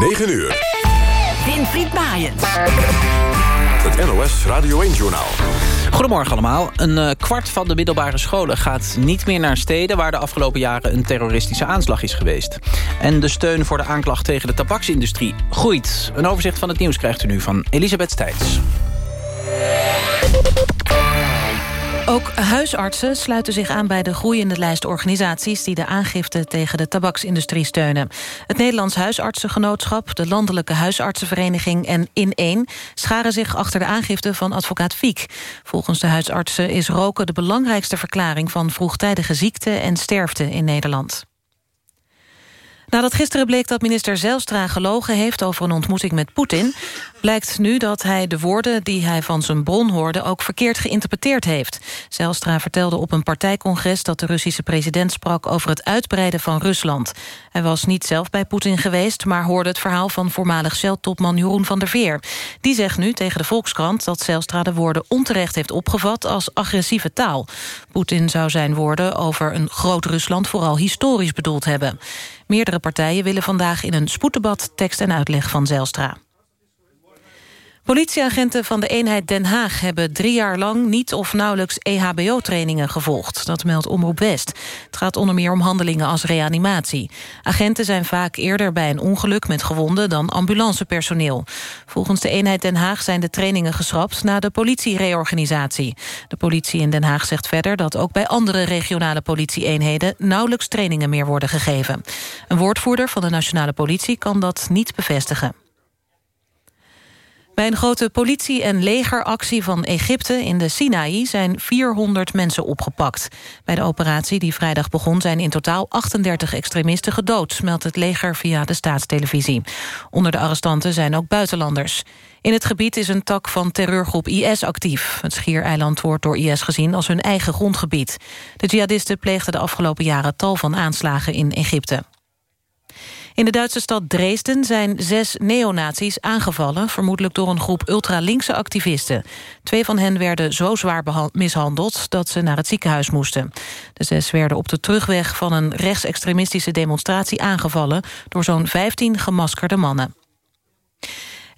9 uur. Winfried Maaiens. Het NOS Radio 1-journaal. Goedemorgen allemaal. Een uh, kwart van de middelbare scholen gaat niet meer naar steden... waar de afgelopen jaren een terroristische aanslag is geweest. En de steun voor de aanklacht tegen de tabaksindustrie groeit. Een overzicht van het nieuws krijgt u nu van Elisabeth Stijns. Ook huisartsen sluiten zich aan bij de groeiende lijst organisaties... die de aangifte tegen de tabaksindustrie steunen. Het Nederlands Huisartsengenootschap, de Landelijke Huisartsenvereniging... en In1 scharen zich achter de aangifte van advocaat Fiek. Volgens de huisartsen is roken de belangrijkste verklaring... van vroegtijdige ziekte en sterfte in Nederland. Nadat gisteren bleek dat minister Zelstra gelogen heeft... over een ontmoeting met Poetin... blijkt nu dat hij de woorden die hij van zijn bron hoorde... ook verkeerd geïnterpreteerd heeft. Zelstra vertelde op een partijcongres... dat de Russische president sprak over het uitbreiden van Rusland. Hij was niet zelf bij Poetin geweest... maar hoorde het verhaal van voormalig Shell-topman Jeroen van der Veer. Die zegt nu tegen de Volkskrant dat Zelstra de woorden onterecht heeft opgevat... als agressieve taal. Poetin zou zijn woorden over een groot Rusland... vooral historisch bedoeld hebben. Meerdere partijen willen vandaag in een spoeddebat tekst en uitleg van Zelstra. Politieagenten van de eenheid Den Haag hebben drie jaar lang niet of nauwelijks EHBO-trainingen gevolgd. Dat meldt Omroep West. Het gaat onder meer om handelingen als reanimatie. Agenten zijn vaak eerder bij een ongeluk met gewonden dan ambulancepersoneel. Volgens de eenheid Den Haag zijn de trainingen geschrapt na de politiereorganisatie. De politie in Den Haag zegt verder dat ook bij andere regionale politieeenheden nauwelijks trainingen meer worden gegeven. Een woordvoerder van de nationale politie kan dat niet bevestigen. Bij een grote politie- en legeractie van Egypte in de Sinaï... zijn 400 mensen opgepakt. Bij de operatie die vrijdag begon zijn in totaal 38 extremisten gedood... meldt het leger via de staatstelevisie. Onder de arrestanten zijn ook buitenlanders. In het gebied is een tak van terreurgroep IS actief. Het schiereiland wordt door IS gezien als hun eigen grondgebied. De jihadisten pleegden de afgelopen jaren tal van aanslagen in Egypte. In de Duitse stad Dresden zijn zes neonazies aangevallen... vermoedelijk door een groep ultralinkse activisten. Twee van hen werden zo zwaar mishandeld dat ze naar het ziekenhuis moesten. De zes werden op de terugweg van een rechtsextremistische demonstratie aangevallen... door zo'n 15 gemaskerde mannen.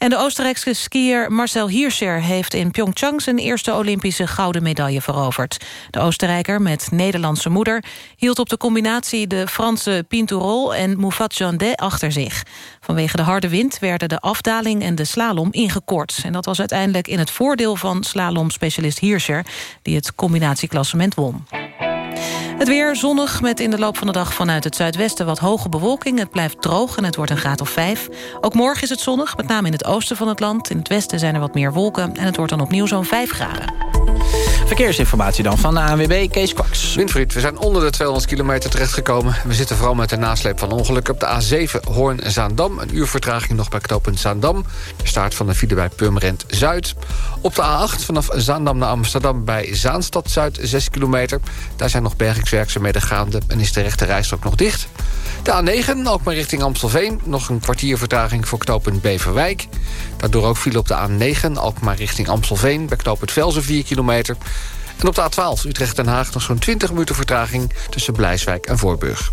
En de Oostenrijkse skier Marcel Hirscher heeft in Pyeongchang... zijn eerste Olympische gouden medaille veroverd. De Oostenrijker met Nederlandse moeder... hield op de combinatie de Franse Pinturol en Moufat Jandet achter zich. Vanwege de harde wind werden de afdaling en de slalom ingekort. En dat was uiteindelijk in het voordeel van slalomspecialist Hirscher... die het combinatieklassement won. Het weer zonnig met in de loop van de dag vanuit het zuidwesten wat hoge bewolking. Het blijft droog en het wordt een graad of vijf. Ook morgen is het zonnig, met name in het oosten van het land. In het westen zijn er wat meer wolken en het wordt dan opnieuw zo'n 5 graden. Verkeersinformatie dan van de ANWB, Kees Kwaks. Winfried, we zijn onder de 200 kilometer terechtgekomen. We zitten vooral met de nasleep van ongelukken op de A7 Hoorn-Zaandam. Een uur vertraging nog bij knooppunt Zaandam. De start van de file bij Purmerend Zuid. Op de A8 vanaf Zaandam naar Amsterdam bij Zaanstad Zuid 6 kilometer. Daar zijn nog bergingswerkzaamheden gaande en is de rechte rijstrook nog dicht. De A9, ook maar richting Amstelveen. Nog een kwartier vertraging voor knooppunt Beverwijk. Daardoor ook file op de A9, ook maar richting Amstelveen... bij knooppunt Velzen 4 kilometer. En op de A12 Utrecht-Den Haag nog zo'n 20 minuten vertraging... tussen Blijswijk en Voorburg.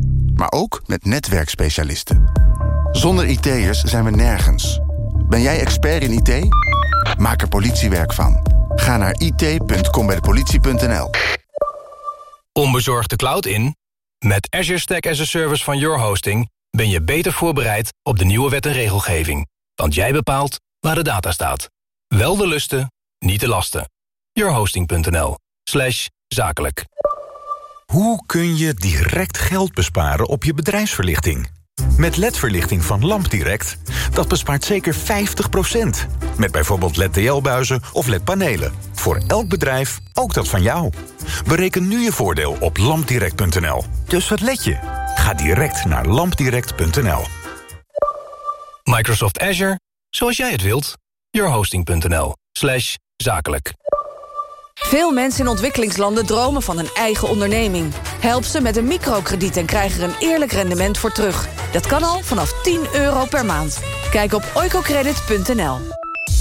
maar ook met netwerkspecialisten. Zonder IT'ers zijn we nergens. Ben jij expert in IT? Maak er politiewerk van. Ga naar it.combijdepolitie.nl Onbezorgd de cloud in? Met Azure Stack as a Service van Your Hosting... ben je beter voorbereid op de nieuwe wet en regelgeving. Want jij bepaalt waar de data staat. Wel de lusten, niet de lasten. yourhosting.nl zakelijk. Hoe kun je direct geld besparen op je bedrijfsverlichting? Met LED-verlichting van LampDirect, dat bespaart zeker 50%. Met bijvoorbeeld LED-TL-buizen of LED-panelen. Voor elk bedrijf, ook dat van jou. Bereken nu je voordeel op lampdirect.nl. Dus wat let je? Ga direct naar lampdirect.nl. Microsoft Azure, zoals jij het wilt. Yourhosting.nl zakelijk. Veel mensen in ontwikkelingslanden dromen van een eigen onderneming. Help ze met een microkrediet en krijg er een eerlijk rendement voor terug. Dat kan al vanaf 10 euro per maand. Kijk op oicocredit.nl.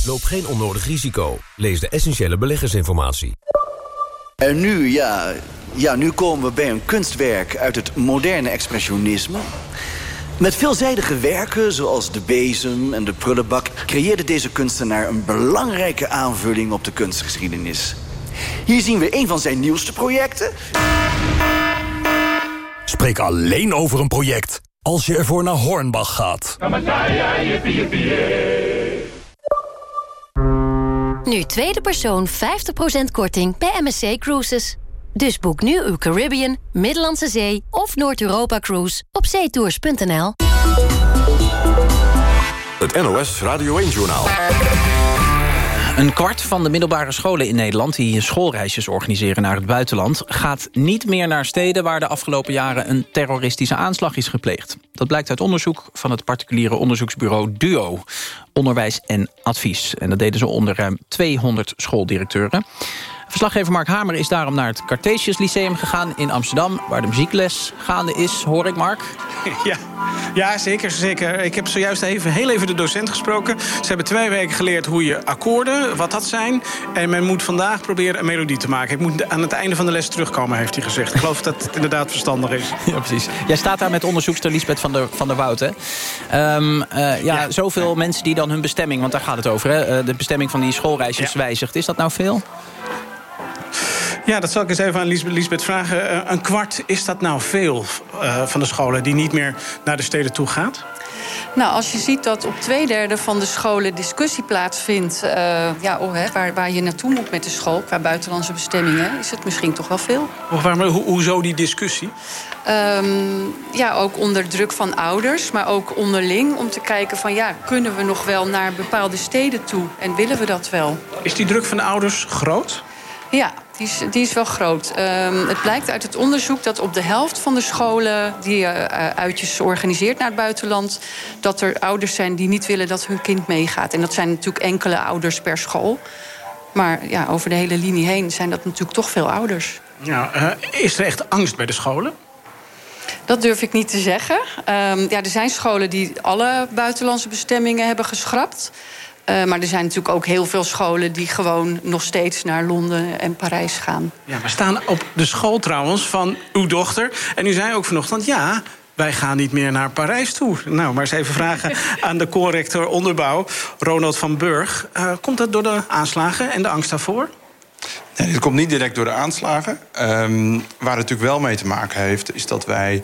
Loop geen onnodig risico. Lees de essentiële beleggersinformatie. En nu, ja, ja, nu komen we bij een kunstwerk uit het moderne expressionisme. Met veelzijdige werken, zoals de bezem en de prullenbak... creëerde deze kunstenaar een belangrijke aanvulling op de kunstgeschiedenis. Hier zien we een van zijn nieuwste projecten. Spreek alleen over een project als je ervoor naar Hornbach gaat. Nu tweede persoon 50% korting bij MSC Cruises. Dus boek nu uw Caribbean, Middellandse Zee of Noord-Europa Cruise op zeetours.nl. Het NOS Radio 1-journaal. Een kwart van de middelbare scholen in Nederland... die schoolreisjes organiseren naar het buitenland... gaat niet meer naar steden waar de afgelopen jaren... een terroristische aanslag is gepleegd. Dat blijkt uit onderzoek van het particuliere onderzoeksbureau DUO. Onderwijs en advies. En dat deden ze onder ruim 200 schooldirecteuren. Verslaggever Mark Hamer is daarom naar het Cartesius Lyceum gegaan in Amsterdam... waar de muziekles gaande is, hoor ik, Mark. Ja, ja zeker, zeker. Ik heb zojuist even, heel even de docent gesproken. Ze hebben twee weken geleerd hoe je akkoorden, wat dat zijn. En men moet vandaag proberen een melodie te maken. Ik moet aan het einde van de les terugkomen, heeft hij gezegd. Ik geloof dat het inderdaad verstandig is. Ja, precies. Jij staat daar met onderzoekster Lisbeth van der, van der Wout, hè? Ehm, uh, ja, ja, zoveel mensen die dan hun bestemming, want daar gaat het over... Hè? Uh, de bestemming van die schoolreisjes ja. wijzigt. Is dat nou veel? Ja, dat zal ik eens even aan Lisbeth vragen. Uh, een kwart, is dat nou veel uh, van de scholen die niet meer naar de steden toe gaat? Nou, als je ziet dat op twee derde van de scholen discussie plaatsvindt... Uh, ja, oh, hè, waar, waar je naartoe moet met de school, qua buitenlandse bestemmingen... is het misschien toch wel veel. Maar ho hoezo die discussie? Um, ja, ook onder druk van ouders, maar ook onderling... om te kijken van, ja, kunnen we nog wel naar bepaalde steden toe? En willen we dat wel? Is die druk van de ouders groot? Ja, die is, die is wel groot. Um, het blijkt uit het onderzoek dat op de helft van de scholen... die uh, uitjes organiseert naar het buitenland... dat er ouders zijn die niet willen dat hun kind meegaat. En dat zijn natuurlijk enkele ouders per school. Maar ja, over de hele linie heen zijn dat natuurlijk toch veel ouders. Ja, uh, is er echt angst bij de scholen? Dat durf ik niet te zeggen. Um, ja, er zijn scholen die alle buitenlandse bestemmingen hebben geschrapt... Uh, maar er zijn natuurlijk ook heel veel scholen die gewoon nog steeds naar Londen en Parijs gaan. Ja, we staan op de school trouwens van uw dochter. En u zei ook vanochtend, ja, wij gaan niet meer naar Parijs toe. Nou, maar eens even vragen aan de corrector onderbouw, Ronald van Burg. Uh, komt dat door de aanslagen en de angst daarvoor? Nee, dit komt niet direct door de aanslagen. Um, waar het natuurlijk wel mee te maken heeft, is dat wij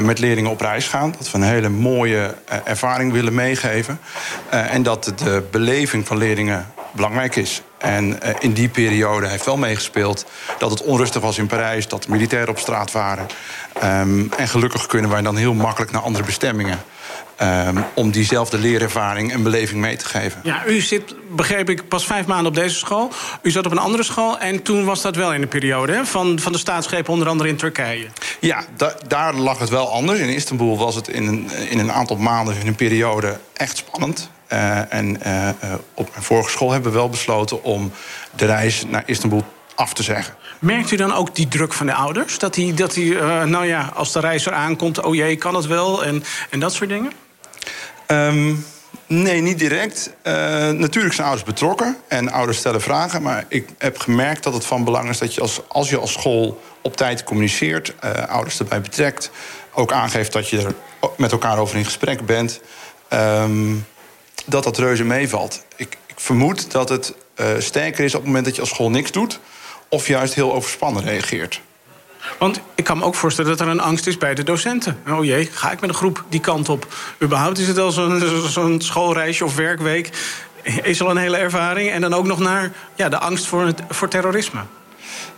met leerlingen op reis gaan. Dat we een hele mooie ervaring willen meegeven. En dat de beleving van leerlingen belangrijk is. En in die periode heeft wel meegespeeld dat het onrustig was in Parijs... dat militairen op straat waren. Um, en gelukkig kunnen wij dan heel makkelijk naar andere bestemmingen. Um, om diezelfde leerervaring en beleving mee te geven. Ja, u zit, begreep ik, pas vijf maanden op deze school. U zat op een andere school en toen was dat wel in de periode hè? Van, van de staatsgreep, onder andere in Turkije. Ja, da daar lag het wel anders. In Istanbul was het in een, in een aantal maanden, in een periode, echt spannend. Uh, en uh, uh, op mijn vorige school hebben we wel besloten om de reis naar Istanbul af te zeggen. Merkt u dan ook die druk van de ouders? Dat die, dat die uh, nou ja, als de reis eraan komt, oh jee, kan het wel? En, en dat soort dingen? Um, nee, niet direct. Uh, natuurlijk zijn ouders betrokken en ouders stellen vragen. Maar ik heb gemerkt dat het van belang is dat je als, als je als school op tijd communiceert, uh, ouders erbij betrekt, ook aangeeft dat je er met elkaar over in gesprek bent, um, dat dat reuze meevalt. Ik, ik vermoed dat het uh, sterker is op het moment dat je als school niks doet, of juist heel overspannen reageert. Want ik kan me ook voorstellen dat er een angst is bij de docenten. Oh jee, ga ik met een groep die kant op? Überhaupt is het al zo'n zo schoolreisje of werkweek. Is al een hele ervaring. En dan ook nog naar ja, de angst voor, het, voor terrorisme.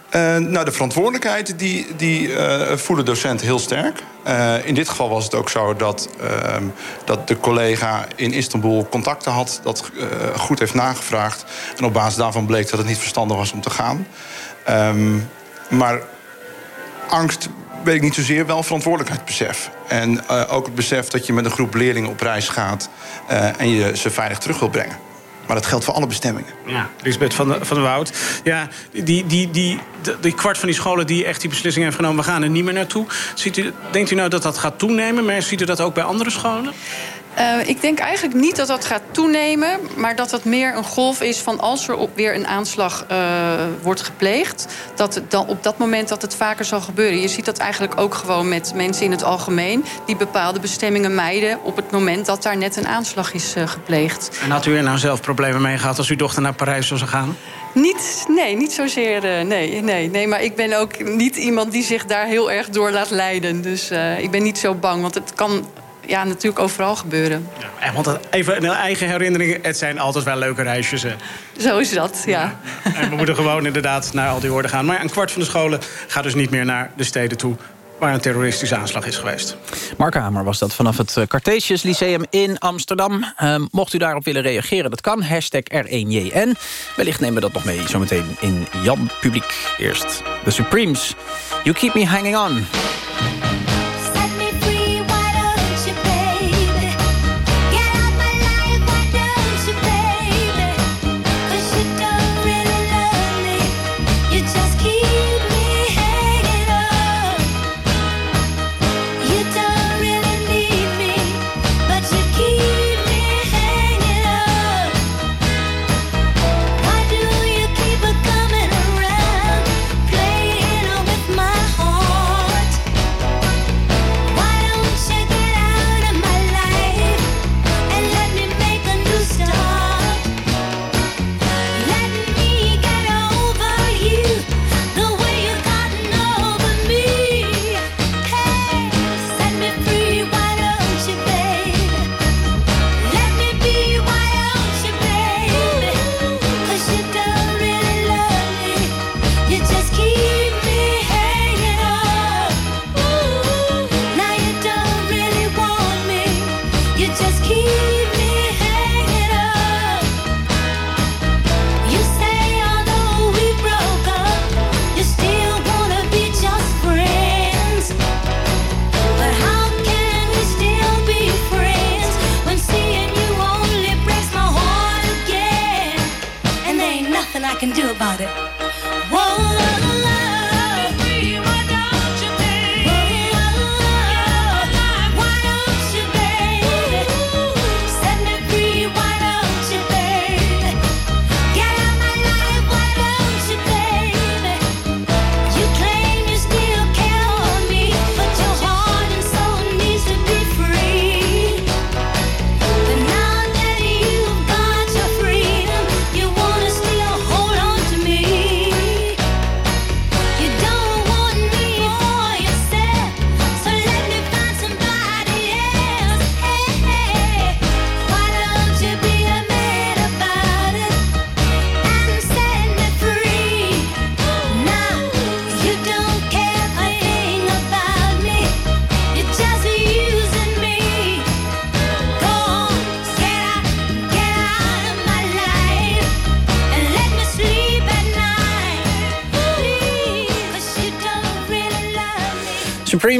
Uh, nou, de verantwoordelijkheid die, die uh, voelen docenten heel sterk. Uh, in dit geval was het ook zo dat, dat de collega in Istanbul contacten had... dat goed heeft nagevraagd. En op basis daarvan bleek dat het niet verstandig was om te gaan. Um, maar angst weet ik niet zozeer, wel verantwoordelijkheidsbesef. En uh, ook het besef dat je met een groep leerlingen op reis gaat... Uh, en je ze veilig terug wilt brengen. Maar dat geldt voor alle bestemmingen. Ja, Lisbeth van, de, van Woud. Ja, die, die, die, die, kwart van die scholen die echt die beslissing heeft genomen... we gaan er niet meer naartoe. Ziet u, denkt u nou dat dat gaat toenemen? Maar ziet u dat ook bij andere scholen? Uh, ik denk eigenlijk niet dat dat gaat toenemen, maar dat het meer een golf is van als er op weer een aanslag uh, wordt gepleegd, dat het dan op dat moment dat het vaker zal gebeuren. Je ziet dat eigenlijk ook gewoon met mensen in het algemeen die bepaalde bestemmingen mijden op het moment dat daar net een aanslag is uh, gepleegd. En had u er nou zelf problemen mee gehad als uw dochter naar Parijs zou gaan? Niet, nee, niet zozeer. nee, nee, nee, maar ik ben ook niet iemand die zich daar heel erg door laat leiden. Dus ik ben niet zo bang, want het kan ja, natuurlijk overal gebeuren. Ja, want even een eigen herinnering, het zijn altijd wel leuke reisjes. Hè? Zo is dat, ja. En we moeten gewoon inderdaad naar al die woorden gaan. Maar een kwart van de scholen gaat dus niet meer naar de steden toe waar een terroristische aanslag is geweest. Mark Hamer was dat vanaf het eh, Cartesius Lyceum in Amsterdam. Uh, mocht u daarop willen reageren, dat kan. Hashtag R1JN. Wellicht nemen we dat nog mee zometeen in Jan Publiek. Eerst The Supremes. You keep me hanging on.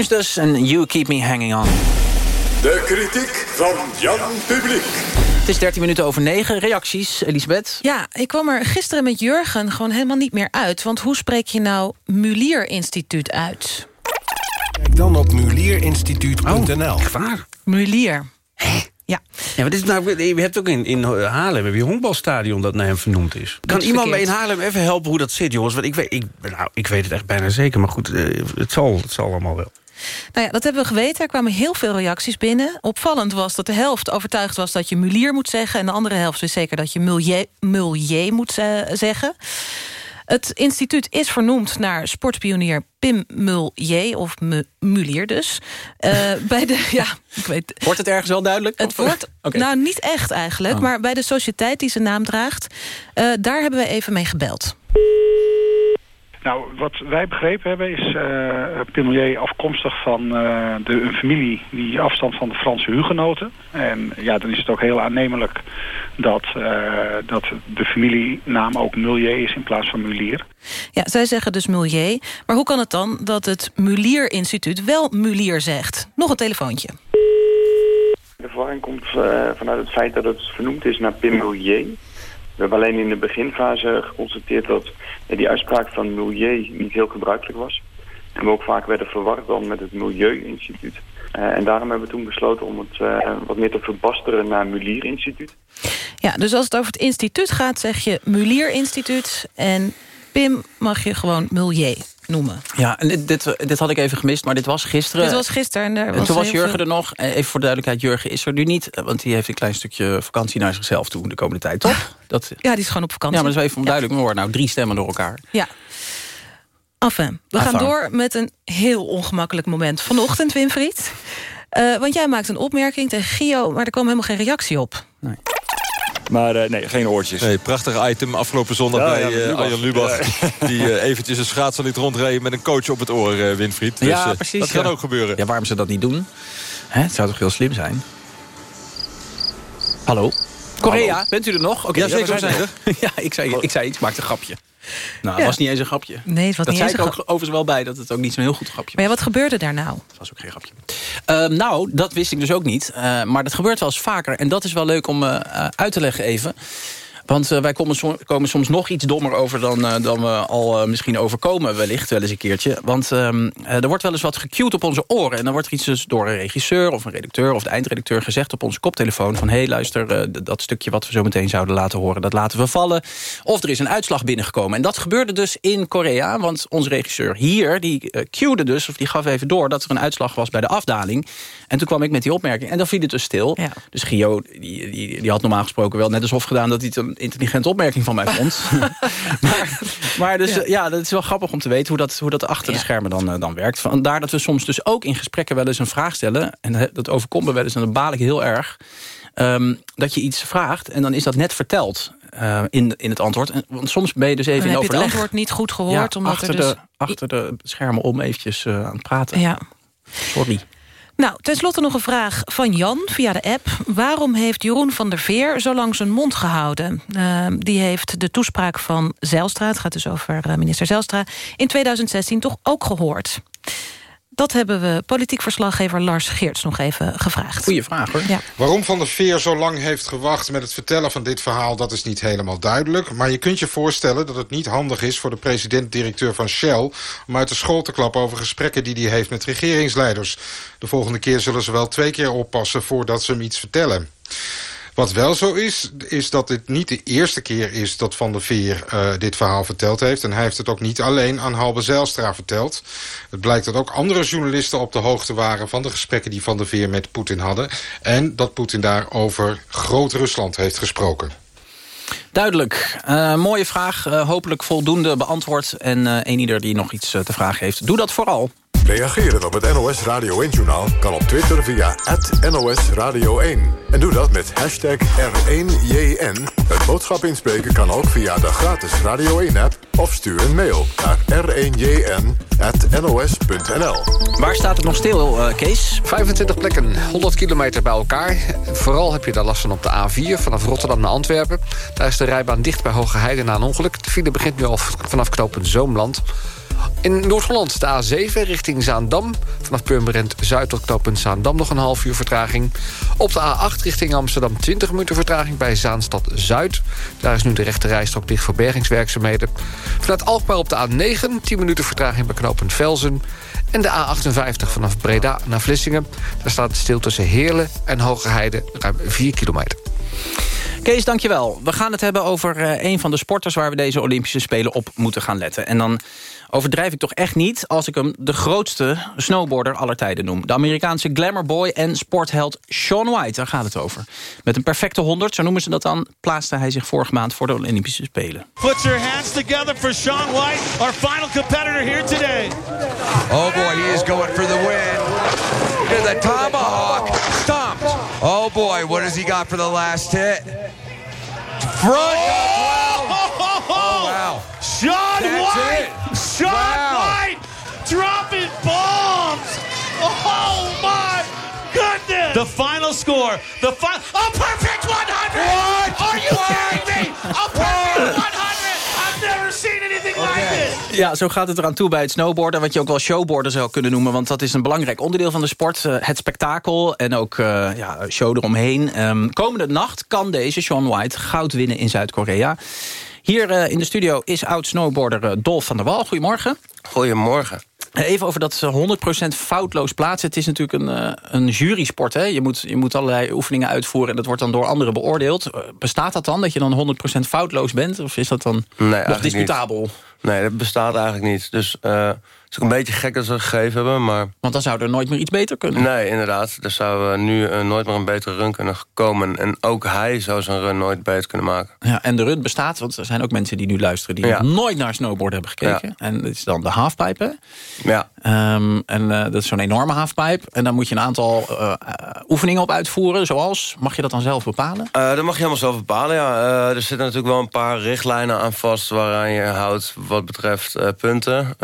Dus en You Keep Me Hanging On. De kritiek van Jan Publiek. Het is 13 minuten over 9. Reacties, Elisabeth? Ja, ik kwam er gisteren met Jurgen gewoon helemaal niet meer uit. Want hoe spreek je nou Mulier Instituut uit? Kijk dan op mulierinstituut.nl. Oh, waar? Mulier. Ja. ja maar dit is nou, je hebt ook in, in Haarlem heb je een honkbalstadion dat naar hem vernoemd is. Kan iemand mij in Haarlem even helpen hoe dat zit, jongens? Want ik weet, ik, nou, ik weet het echt bijna zeker, maar goed, eh, het, zal, het zal allemaal wel. Nou ja, dat hebben we geweten. Er kwamen heel veel reacties binnen. Opvallend was dat de helft overtuigd was dat je mulier moet zeggen... en de andere helft wist zeker dat je mulier, mulier moet uh, zeggen. Het instituut is vernoemd naar sportpionier Pim Mulier, of Mulier dus. Uh, bij de, ja, ik weet, wordt het ergens wel duidelijk? Het wordt, okay. nou niet echt eigenlijk, oh. maar bij de sociëteit die zijn naam draagt... Uh, daar hebben we even mee gebeld. Nou, wat wij begrepen hebben is uh, Pimelier afkomstig van uh, de, een familie die afstand van de Franse hugenoten. En ja, dan is het ook heel aannemelijk dat, uh, dat de familienaam ook Mulier is in plaats van Mulier. Ja, zij zeggen dus Mulier. Maar hoe kan het dan dat het Mulier Instituut wel Mulier zegt? Nog een telefoontje. De verwarring komt vanuit het feit dat het vernoemd is naar Pim Mulier. We hebben alleen in de beginfase geconstateerd dat die uitspraak van milieu niet heel gebruikelijk was. En we ook vaak werden verward dan met het Milieu-instituut. Uh, en daarom hebben we toen besloten om het uh, wat meer te verbasteren naar Mulier-instituut. Ja, dus als het over het instituut gaat, zeg je Mulier-instituut. En Pim mag je gewoon Milieu noemen. Ja, en dit, dit, dit, had ik even gemist, maar dit was gisteren. Dit was gisteren. En, en toen was Jurgen er nog. Even voor de duidelijkheid, Jurgen is er nu niet. Want die heeft een klein stukje vakantie naar zichzelf toe de komende tijd, toch? Dat, ja, die is gewoon op vakantie. Ja, maar dat is even onduidelijk. Ja. We horen nou drie stemmen door elkaar. Ja. Enfin, we gaan door met een heel ongemakkelijk moment vanochtend, Winfried. Uh, want jij maakt een opmerking tegen Gio, maar er kwam helemaal geen reactie op. Nee. Maar uh, nee, geen oortjes. Nee, prachtig item afgelopen zondag ja, bij uh, Arjan Lubach. Die uh, eventjes een schaatser liet rondrijden met een coach op het oor, Winfried. Dus, ja, precies. Dat ja. kan ook gebeuren. Ja, waarom ze dat niet doen? Hè? Het zou toch heel slim zijn? Hallo? Korea, Hallo. bent u er nog? Okay, ja, zeker, we zijn er. ja, ik zei, ik zei iets, maakte een grapje. Nou, het was niet eens een grapje. Nee, het was dat niet zei eens ik ook overigens wel bij, dat het ook niet zo'n heel goed grapje was. Maar ja, wat gebeurde daar nou? Het was ook geen grapje. Uh, nou, dat wist ik dus ook niet. Uh, maar dat gebeurt wel eens vaker. En dat is wel leuk om uh, uit te leggen even. Want uh, wij komen, som komen, soms nog iets dommer over dan, uh, dan we al uh, misschien overkomen wellicht wel eens een keertje. Want ehm, er wordt wel eens wat gecued op onze oren. En dan wordt er iets dus door een regisseur of een redacteur of de eindredacteur gezegd op onze koptelefoon. Van hé hey, luister, dat stukje wat we zo meteen zouden laten horen, dat laten we vallen. Of er is een uitslag binnengekomen. En dat gebeurde dus in Korea. Want onze regisseur hier, die cuede dus, of die gaf even door dat er een uitslag was bij de afdaling. En toen kwam ik met die opmerking. En dan viel het dus stil. Ja. Dus Gio, die, die, die had normaal gesproken wel net alsof gedaan dat hij het intelligente opmerking van mij vond. maar, maar dus, ja. ja. dat is wel grappig om te weten hoe dat, hoe dat achter ja. de schermen dan, uh, dan werkt. Vandaar dat we soms dus ook in gesprekken wel eens een vraag stellen. En dat overkomt me wel eens en dat baal ik heel erg. Um, dat je iets vraagt en dan is dat net verteld. Uh, in, in het antwoord. En, want soms ben je dus even dan in heb overleg. je het antwoord niet goed gehoord. Ja, omdat achter, er dus... de, achter de schermen om eventjes uh, aan het praten. Ja. Sorry. Nou, tenslotte nog een vraag van Jan via de app. Waarom heeft Jeroen van der Veer zo lang zijn mond gehouden? Uh, die heeft de toespraak van Zijlstra, het gaat dus over uh, minister Zijlstra... in 2016 toch ook gehoord. Dat hebben we politiek verslaggever Lars Geerts nog even gevraagd. Goeie vraag hoor. Ja. Waarom Van der Veer zo lang heeft gewacht met het vertellen van dit verhaal... dat is niet helemaal duidelijk. Maar je kunt je voorstellen dat het niet handig is... voor de president-directeur van Shell... om uit de school te klappen over gesprekken die hij heeft met regeringsleiders. De volgende keer zullen ze wel twee keer oppassen voordat ze hem iets vertellen. Wat wel zo is, is dat dit niet de eerste keer is dat Van der Veer uh, dit verhaal verteld heeft. En hij heeft het ook niet alleen aan Halbe Zijlstra verteld. Het blijkt dat ook andere journalisten op de hoogte waren van de gesprekken die Van der Veer met Poetin hadden. En dat Poetin daar over Groot-Rusland heeft gesproken. Duidelijk. Uh, mooie vraag. Uh, hopelijk voldoende beantwoord. En een ieder die nog iets te vragen heeft, doe dat vooral. Reageren op het NOS Radio 1-journaal kan op Twitter via NOS Radio 1. En doe dat met hashtag R1JN. Het boodschap inspreken kan ook via de gratis Radio 1-app... of stuur een mail naar r1jn.nos.nl. Waar staat het nog stil, uh, Kees? 25 plekken, 100 kilometer bij elkaar. Vooral heb je daar last van op de A4 vanaf Rotterdam naar Antwerpen. Daar is de rijbaan dicht bij Hoge Heide na een ongeluk. De file begint nu al vanaf knooppunt Zoomland... In Noord-Holland de A7 richting Zaandam. Vanaf Purmerend Zuid tot knooppunt Zaandam nog een half uur vertraging. Op de A8 richting Amsterdam 20 minuten vertraging bij Zaanstad Zuid. Daar is nu de rechte rijstrook dicht voor bergingswerkzaamheden. Vanuit Alkmaar op de A9 10 minuten vertraging bij knooppunt Velzen. En de A58 vanaf Breda naar Vlissingen. Daar staat het stil tussen Heerlen en Hogerheide ruim 4 kilometer. Kees, dankjewel. We gaan het hebben over uh, een van de sporters... waar we deze Olympische Spelen op moeten gaan letten. En dan overdrijf ik toch echt niet als ik hem de grootste snowboarder aller tijden noem. De Amerikaanse glamourboy en sportheld Shaun White, daar gaat het over. Met een perfecte 100, zo noemen ze dat dan, plaatste hij zich vorige maand voor de Olympische Spelen. Put your hands together for Shaun White, our final competitor here today. Oh boy, he is going for the win. To the tomahawk, stomped. Oh boy, what has he got for the last hit? Front oh, oh, wow. That's White it. Sean White dropping bombs. Oh my goodness. The final score. The final. A perfect 100. What? Are you kidding me? A perfect 100. I've never seen anything like this. Ja, zo gaat het eraan toe bij het snowboarden. Wat je ook wel showboarden zou kunnen noemen. Want dat is een belangrijk onderdeel van de sport. Eh, het spektakel en ook eh, ja, show eromheen. Ehm, komende nacht kan deze Sean White goud winnen in Zuid-Korea. Hier eh, in de studio is oud-snowboarder eh, Dolf van der Wal. Goedemorgen. Goedemorgen. Even over dat eh, 100% foutloos plaatsen. Het is natuurlijk een, eh, een jurysport. Hè? Je, moet, je moet allerlei oefeningen uitvoeren... en dat wordt dan door anderen beoordeeld. Eh, Bestaat dat dan, dat je dan 100% foutloos bent? Of is dat dan Nee, nog discutabel? niet. Nee, dat bestaat eigenlijk niet. Dus eh, het is ook een beetje gek dat ze gegeven hebben, maar... Want dan zou er nooit meer iets beter kunnen. Nee, inderdaad. Er zou nu nooit meer een betere run kunnen komen. En ook hij zou zijn run nooit beter kunnen maken. Ja, en de run bestaat, want er zijn ook mensen die nu luisteren... die Ja. nooit naar snowboard hebben gekeken. En dat is dan de halfpipe, hè? Ja. Ehm, en eh, dat is zo'n enorme halfpipe. En daar moet je een aantal eh, oefeningen op uitvoeren. Zoals, mag je dat dan zelf bepalen? Eh, dat mag je helemaal zelf bepalen, ja. Er zitten natuurlijk wel een paar richtlijnen aan vast... waaraan je houdt wat betreft punten.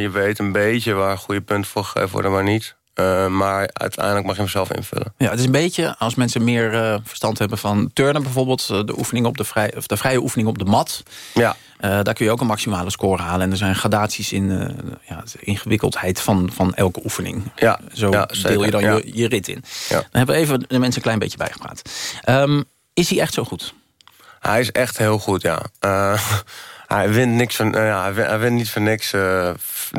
Je weet een beetje waar goede punten voor gegeven worden, maar niet. Eh, maar uiteindelijk mag je hem zelf invullen. Ja, het is een beetje, als mensen meer eh, verstand hebben van turnen bijvoorbeeld... eh, de, oefening op de, vrij, of de vrije oefening op de mat. Ja. Daar kun je ook een maximale score halen. En er zijn gradaties in ja, de ingewikkeldheid van, van elke oefening. Ja, Zo ja, deel je dan ja. je, je rit in. Ja. Dan hebben we even de mensen een klein beetje bijgepraat. Ehm, is hij echt zo goed? Hij is echt heel goed, ja. Hij wint niks van, eh, ja, hij wint, hij wint niet van niks. eh,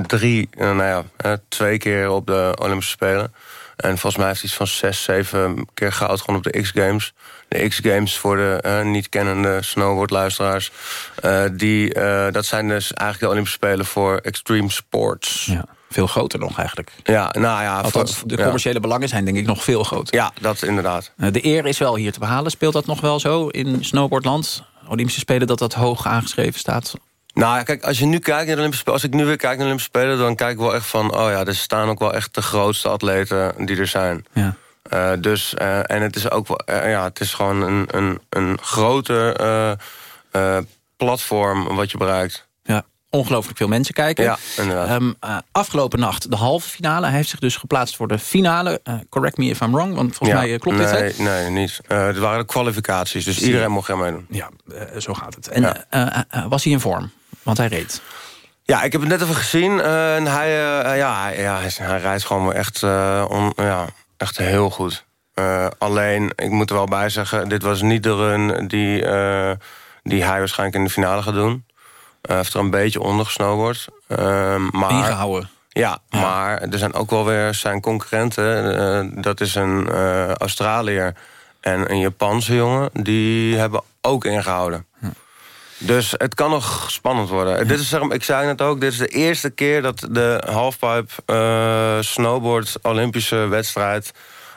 drie, eh, nou ja, twee keer op de Olympische Spelen. En volgens mij heeft hij iets van zes, zeven keer goud gewonnen op de X-Games. De X-Games voor de eh, niet kennende snowboardluisteraars. die, dat zijn dus eigenlijk de Olympische Spelen voor extreme sports. Ja, veel groter nog eigenlijk. Ja, nou ja. Althans, voor- de ja. commerciële belangen zijn denk ik nog veel groter. Ja, dat inderdaad. De eer is wel hier te behalen. Speelt dat nog wel zo in snowboardland? Olympische Spelen dat dat hoog aangeschreven staat? Nou kijk, als je nu kijkt naar de Olympische Spelen... als ik nu weer kijk naar de Olympische Spelen... dan kijk ik wel echt van... oh ja, er staan ook wel echt de grootste atleten die er zijn. Ja. Eh, dus, eh, en het is ook wel... eh, ja, het is gewoon een, een, een groter platform wat je bereikt. Ongelooflijk veel mensen kijken. Ja, inderdaad. Ehm, eh, afgelopen nacht de halve finale. Hij heeft zich dus geplaatst voor de finale. Eh, correct me if I'm wrong, want volgens Ja, mij eh, klopt dit, hè? nee, Nee, niet. Er waren de kwalificaties, dus iedereen mocht er meedoen. Ja, zo gaat het. En Ja. was hij in vorm? Want hij reed. Ja, ik heb het net even gezien. en hij, ja, hij, ja, hij, hij rijdt gewoon echt, on- ja, echt heel goed. Alleen, ik moet er wel bij zeggen... dit was niet de run die, die hij waarschijnlijk in de finale gaat doen. Hij heeft er een beetje onder gesnowboard. Eh, maar, Ingehouden. Ja, maar er zijn ook wel weer zijn concurrenten. eh, dat is een eh, Australiër en een Japanse jongen. Die hebben ook ingehouden. Dus het kan nog spannend worden. Dit is, ik zei net ook, dit is de eerste keer dat de halfpipe eh, snowboard Olympische wedstrijd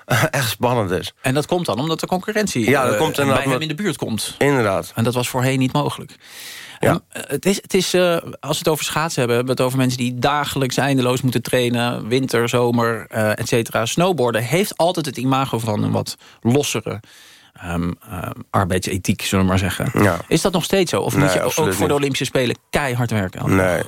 echt spannend is. En dat komt dan omdat de concurrentie Ja, dat eh, komt in de buurt komt. Inderdaad. En dat was voorheen niet mogelijk. Ja. Eh, het is, het is, eh, als we het over schaatsen hebben... hebben we het over mensen die dagelijks eindeloos moeten trainen. Winter, zomer, eh et cetera. Snowboarden heeft altijd het imago van een wat lossere... ehm, arbeidsethiek, zullen we maar zeggen. Ja. Is dat nog steeds zo? Of Nee, moet je ook voor de. Olympische Spelen keihard werken? Nee,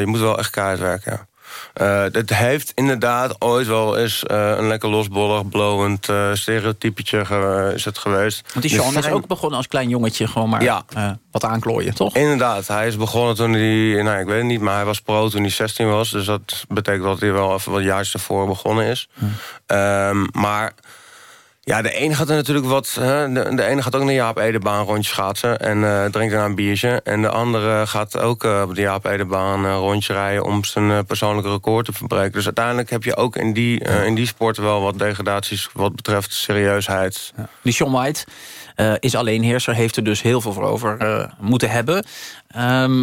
je moet wel echt keihard werken, ja. Eh, het heeft inderdaad ooit wel eens eh, een lekker losbollig, blowend uh, stereotypetje ge- is het geweest. Want die Sean is ook begonnen als klein jongetje... gewoon maar Ja. wat aanklooien, toch? Inderdaad, hij is begonnen toen hij, nou ik weet het niet, maar hij was pro toen hij 16 was. Dus dat betekent dat hij wel even wat juist ervoor begonnen is. Ehm, maar ja, de ene gaat er natuurlijk wat. Hè, de, de ene gaat ook naar Jaap Edebaan rondje schaatsen en eh, drinkt daarna een biertje. En de andere gaat ook eh, op de Jaap Edebaan een rondje rijden om zijn persoonlijke record te verbreken. Dus uiteindelijk heb je ook in die, in die sport wel wat degradaties wat betreft serieusheid. Die Sean White eh, is alleenheerser, heeft er dus heel veel voor over eh, moeten hebben. Ehm,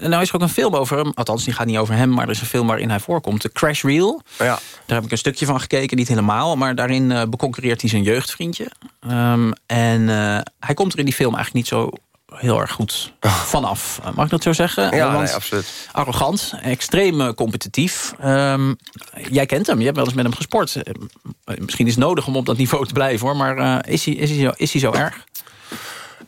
nou is er ook een film over hem, althans die gaat niet over hem... maar er is een film waarin hij voorkomt, de Crash Reel. Ja. Daar heb ik een stukje van gekeken, niet helemaal... maar daarin eh beconcurreert hij zijn jeugdvriendje. Ehm, en hij komt er in die film eigenlijk niet zo heel erg goed vanaf. Eh, Mag ik dat zo zeggen? Ja, nee, absoluut. Arrogant, extreem eh, competitief. Ehm, jij kent hem, je hebt wel eens met hem gesport. Eh, Misschien is het nodig om op dat niveau te blijven, hoor. Maar is, hij, is, hij zo, is hij zo erg?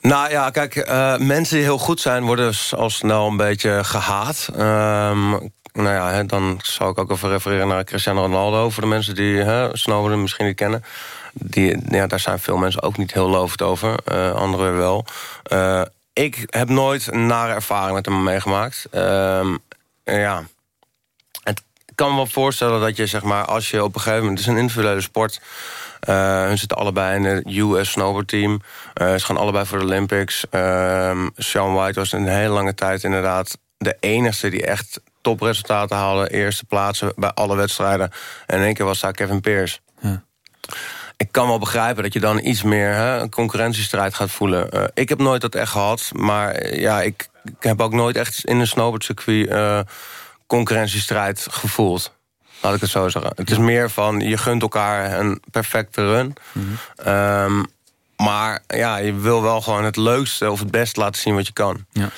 Nou ja, kijk, uh, mensen die heel goed zijn... worden al snel een beetje gehaat. Um, nou ja, hè, dan zou ik ook even refereren naar Cristiano Ronaldo... voor de mensen die hè, Snowden misschien niet kennen. Die, ja, daar zijn veel mensen ook niet heel lovend over. Uh, anderen wel. Uh, ik heb nooit een nare ervaring met hem meegemaakt. Uh, ja, het kan me wel voorstellen dat je, zeg maar, als je op een gegeven moment... het is een individuele sport... Uh, hun zitten allebei in het US snowboard team. Uh, ze gaan allebei voor de Olympics. Uh, Sean White was een hele lange tijd inderdaad de enige die echt topresultaten haalde. Eerste plaatsen bij alle wedstrijden. En in één keer was daar Kevin Pearce. Ja. Ik kan wel begrijpen dat je dan iets meer hè, een concurrentiestrijd gaat voelen. Uh, ik heb nooit dat echt gehad. Maar ja, ik, ik heb ook nooit echt in een snowboardcircuit... Uh, concurrentiestrijd gevoeld. Laat ik het zo zeggen. Het is meer van, je gunt elkaar een perfecte run. Mm -hmm. um, maar ja, je wil wel gewoon het leukste of het beste laten zien wat je kan. Ja.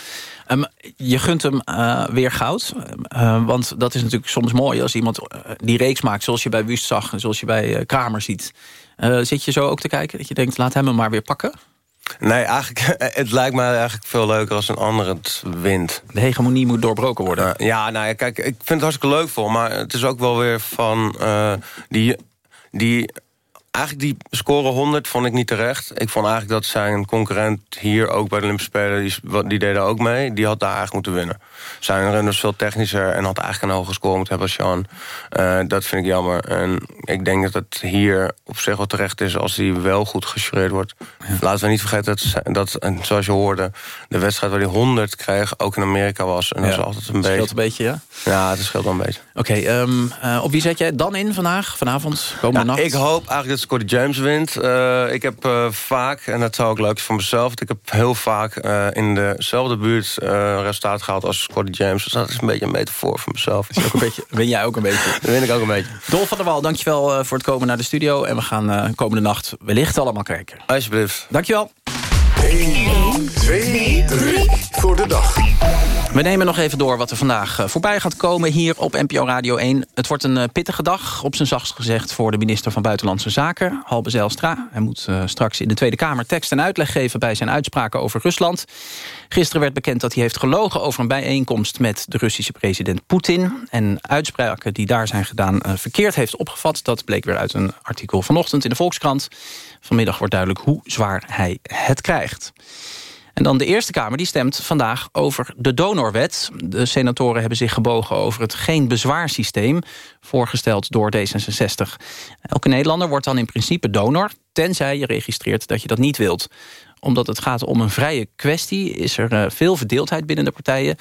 Um, je gunt hem uh, weer goud. Uh, want dat is natuurlijk soms mooi als iemand uh, die reeks maakt... zoals je bij Wust zag en zoals je bij Kramer ziet. Zit je zo ook te kijken dat je denkt, laat hem hem maar weer pakken? Nee, eigenlijk, het lijkt mij eigenlijk veel leuker als een ander het wint. De hegemonie moet doorbroken worden. ja, nou ja, kijk, ik vind het hartstikke leuk voor. Maar het is ook wel weer van... die, die eigenlijk die score 100 vond ik niet terecht. Ik vond eigenlijk dat zijn concurrent hier ook bij de Olympische Spelen... die, die deden ook mee, die had daar eigenlijk moeten winnen. Zijn renners veel technischer en had eigenlijk een hoge score moeten hebben als Sean. Uh, dat vind ik jammer. En ik denk dat het hier op zich wel terecht is... als hij wel goed gejureerd wordt. Ja. Laten we niet vergeten dat, dat, zoals je hoorde... de wedstrijd waar hij 100 kreeg ook in Amerika was. En ja. dat is altijd een beetje... scheelt een beetje, ja? Ja, het scheelt wel een beetje. Oké, okay, um, uh, op wie zet jij dan in vandaag, vanavond, komende ja, nacht? Ik hoop eigenlijk dat Scotty James wint. Uh, ik heb uh, vaak, en dat zou ook leuk zijn voor mezelf... ik heb heel vaak in dezelfde buurt resultaat gehaald als Scotty James. Dus dat is een beetje een metafoor voor mezelf. Is ook een beetje, win jij ook een beetje? Dat win ik ook een beetje. Dolf van der Wal, dankjewel voor het komen naar de studio. En we gaan komende nacht wellicht allemaal kijken. Alsjeblieft. Dankjewel. 1, 2, 3 voor de dag. We nemen nog even door wat er vandaag voorbij gaat komen hier op NPO Radio 1. Het wordt een pittige dag, op zijn zachtst gezegd... voor de minister van Buitenlandse Zaken, Halbe Zijlstra. Hij moet uh, straks in de Tweede Kamer tekst en uitleg geven... bij zijn uitspraken over Rusland. Gisteren werd bekend dat hij heeft gelogen over een bijeenkomst... met de Russische president Poetin. En uitspraken die daar zijn gedaan verkeerd heeft opgevat. Dat bleek weer uit een artikel vanochtend in de Volkskrant. Vanmiddag wordt duidelijk hoe zwaar hij het krijgt. En dan de Eerste Kamer die stemt vandaag over de donorwet. De senatoren hebben zich gebogen over het geen bezwaarsysteem... voorgesteld door D66. Elke Nederlander wordt dan in principe donor... tenzij je registreert dat je dat niet wilt. Omdat het gaat om een vrije kwestie... is er veel verdeeldheid binnen de partijen...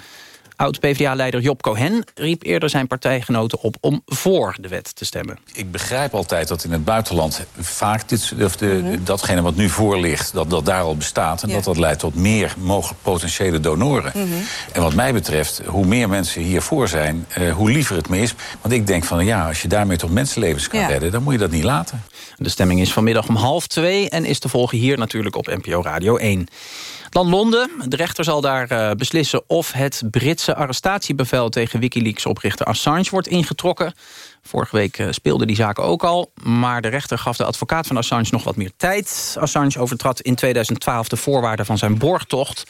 Oud-PVDA-leider Job Cohen riep eerder zijn partijgenoten op... om voor de wet te stemmen. Ik begrijp altijd dat in het buitenland vaak dit, of de, mm -hmm. datgene wat nu voor ligt... dat dat daar al bestaat en ja. dat dat leidt tot meer mogelijk potentiële donoren. Mm -hmm. En wat mij betreft, hoe meer mensen hiervoor zijn... Uh, hoe liever het me is. Want ik denk van ja, als je daarmee tot mensenlevens kan ja. redden... dan moet je dat niet laten. De stemming is vanmiddag om half twee... en is te volgen hier natuurlijk op NPO Radio 1. Dan Londen. De rechter zal daar uh, beslissen of het Britse arrestatiebevel... tegen Wikileaks-oprichter Assange wordt ingetrokken. Vorige week uh, speelde die zaak ook al. Maar de rechter gaf de advocaat van Assange nog wat meer tijd. Assange overtrad in 2012 de voorwaarden van zijn borgtocht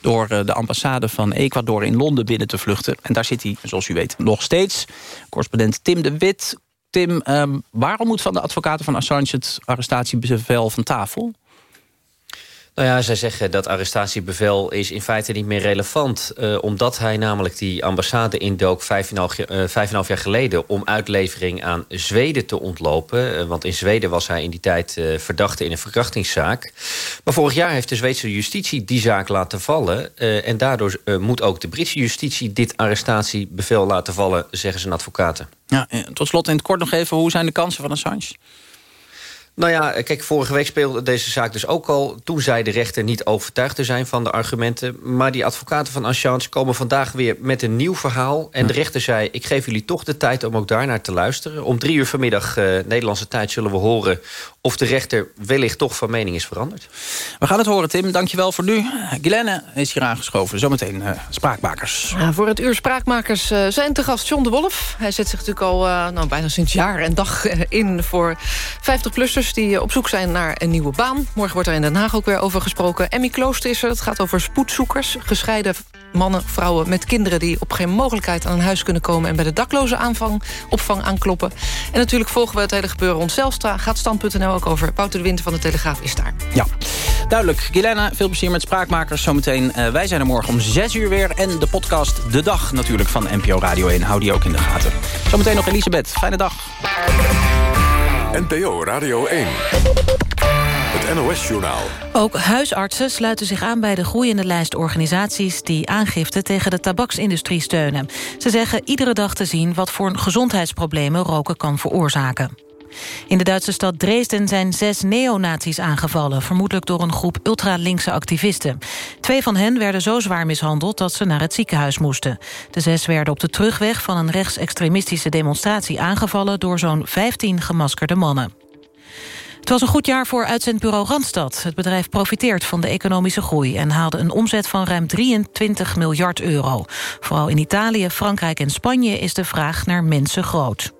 door uh, de ambassade van Ecuador in Londen binnen te vluchten. En daar zit hij, zoals u weet, nog steeds. Correspondent Tim de Wit. Tim, um, waarom moet van de advocaten van Assange het arrestatiebevel van tafel? Nou ja, zij zeggen dat arrestatiebevel is in feite niet meer relevant. Uh, omdat hij namelijk die ambassade indook vijf en half, uh, vijf en half jaar geleden... om uitlevering aan Zweden te ontlopen. Uh, want in Zweden was hij in die tijd verdachte in een verkrachtingszaak. Maar vorig jaar heeft de Zweedse justitie die zaak laten vallen. en daardoor moet ook de Britse justitie dit arrestatiebevel laten vallen... zeggen zijn advocaten. Ja, tot slot in het kort nog even, hoe zijn de kansen van Assange? Nou ja, kijk, vorige week speelde deze zaak dus ook al. Toen zei de rechter niet overtuigd te zijn van de argumenten. Maar die advocaten van Assange komen vandaag weer met een nieuw verhaal. En de rechter zei, ik geef jullie toch de tijd om ook daarnaar te luisteren. Om drie uur vanmiddag uh, Nederlandse tijd zullen we horen... of de rechter wellicht toch van mening is veranderd. We gaan het horen, Tim. Dankjewel voor nu. Glenn is hier aangeschoven. Zometeen uh, Spraakmakers. Ja, voor het uur Spraakmakers uh, zijn te gast John de Wolf. Hij zet zich natuurlijk al nou, bijna sinds jaar en dag in voor 50-plussers die op zoek zijn naar een nieuwe baan. Morgen wordt er in Den Haag ook weer over gesproken. Emmy Klooster is er, het gaat over spoedzoekers. Gescheiden mannen, vrouwen met kinderen... die op geen mogelijkheid aan een huis kunnen komen... en bij de dakloze aanvang, opvang aankloppen. En natuurlijk volgen we het hele gebeuren rond Zelstra. Gaat stand.nl ook over. Wouter de Winter van de Telegraaf is daar. Ja, duidelijk. Gilena, veel plezier met Spraakmakers. Zometeen, uh, wij zijn er morgen om 6 uur weer. En de podcast De Dag natuurlijk van NPO Radio 1. Hou die ook in de gaten. Zometeen nog Elisabeth. Fijne dag. NPO Radio 1. Het NOS-journaal. Ook huisartsen sluiten zich aan bij de groeiende lijst organisaties... die aangifte tegen de tabaksindustrie steunen. Ze zeggen iedere dag te zien wat voor gezondheidsproblemen roken kan veroorzaken. In de Duitse stad Dresden zijn zes neonazies aangevallen... vermoedelijk door een groep ultralinkse activisten. Twee van hen werden zo zwaar mishandeld dat ze naar het ziekenhuis moesten. De zes werden op de terugweg van een rechtsextremistische demonstratie aangevallen... door zo'n 15 gemaskerde mannen. Het was een goed jaar voor uitzendbureau Randstad. Het bedrijf profiteert van de economische groei... en haalde een omzet van ruim 23 miljard euro. Vooral in Italië, Frankrijk en Spanje is de vraag naar mensen groot.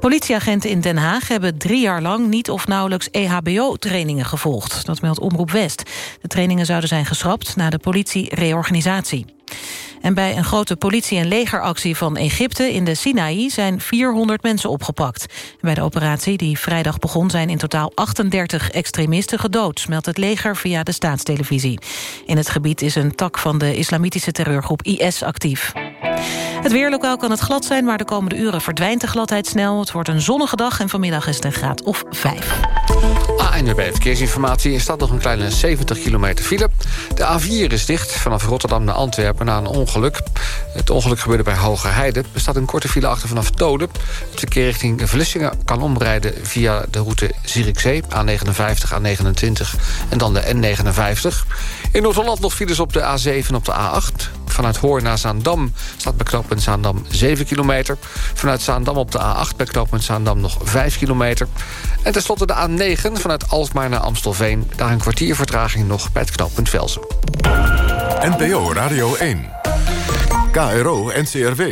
Politieagenten in Den Haag hebben drie jaar lang niet of nauwelijks EHBO-trainingen gevolgd. Dat meldt Omroep West. De trainingen zouden zijn geschrapt na de politie-reorganisatie. En bij een grote politie- en legeractie van Egypte in de Sinaï zijn 400 mensen opgepakt. Bij de operatie die vrijdag begon zijn in totaal 38 extremisten gedood, meldt het leger via de staatstelevisie. In het gebied is een tak van de islamitische terreurgroep IS actief. Het weerlokaal kan het glad zijn, maar de komende uren verdwijnt de gladheid snel. Het wordt een zonnige dag en vanmiddag is het een graad of 5. ANWB Verkeersinformatie. Er staat nog een kleine 70 kilometer file. De A4 is dicht vanaf Rotterdam naar Antwerpen na een ongeluk. Het ongeluk gebeurde bij Hoge Heide. Er staat een korte file achter vanaf Tode. Het verkeer richting Vlissingen kan omrijden via de route Zierikzee... A59, A29 en dan de N59. In Noord-Holland nog files op de A7 en op de A8. Vanuit Hoorn naar Zaandam staat bij knooppunt Zaandam 7 kilometer. Vanuit Zaandam op de A8 bij knooppunt Zaandam nog 5 kilometer. En tenslotte de A9 vanuit Alsmaar naar Amstelveen. Daar een kwartier vertraging nog bij het knooppunt Velsen. NPO Radio 1. KRO NCRW.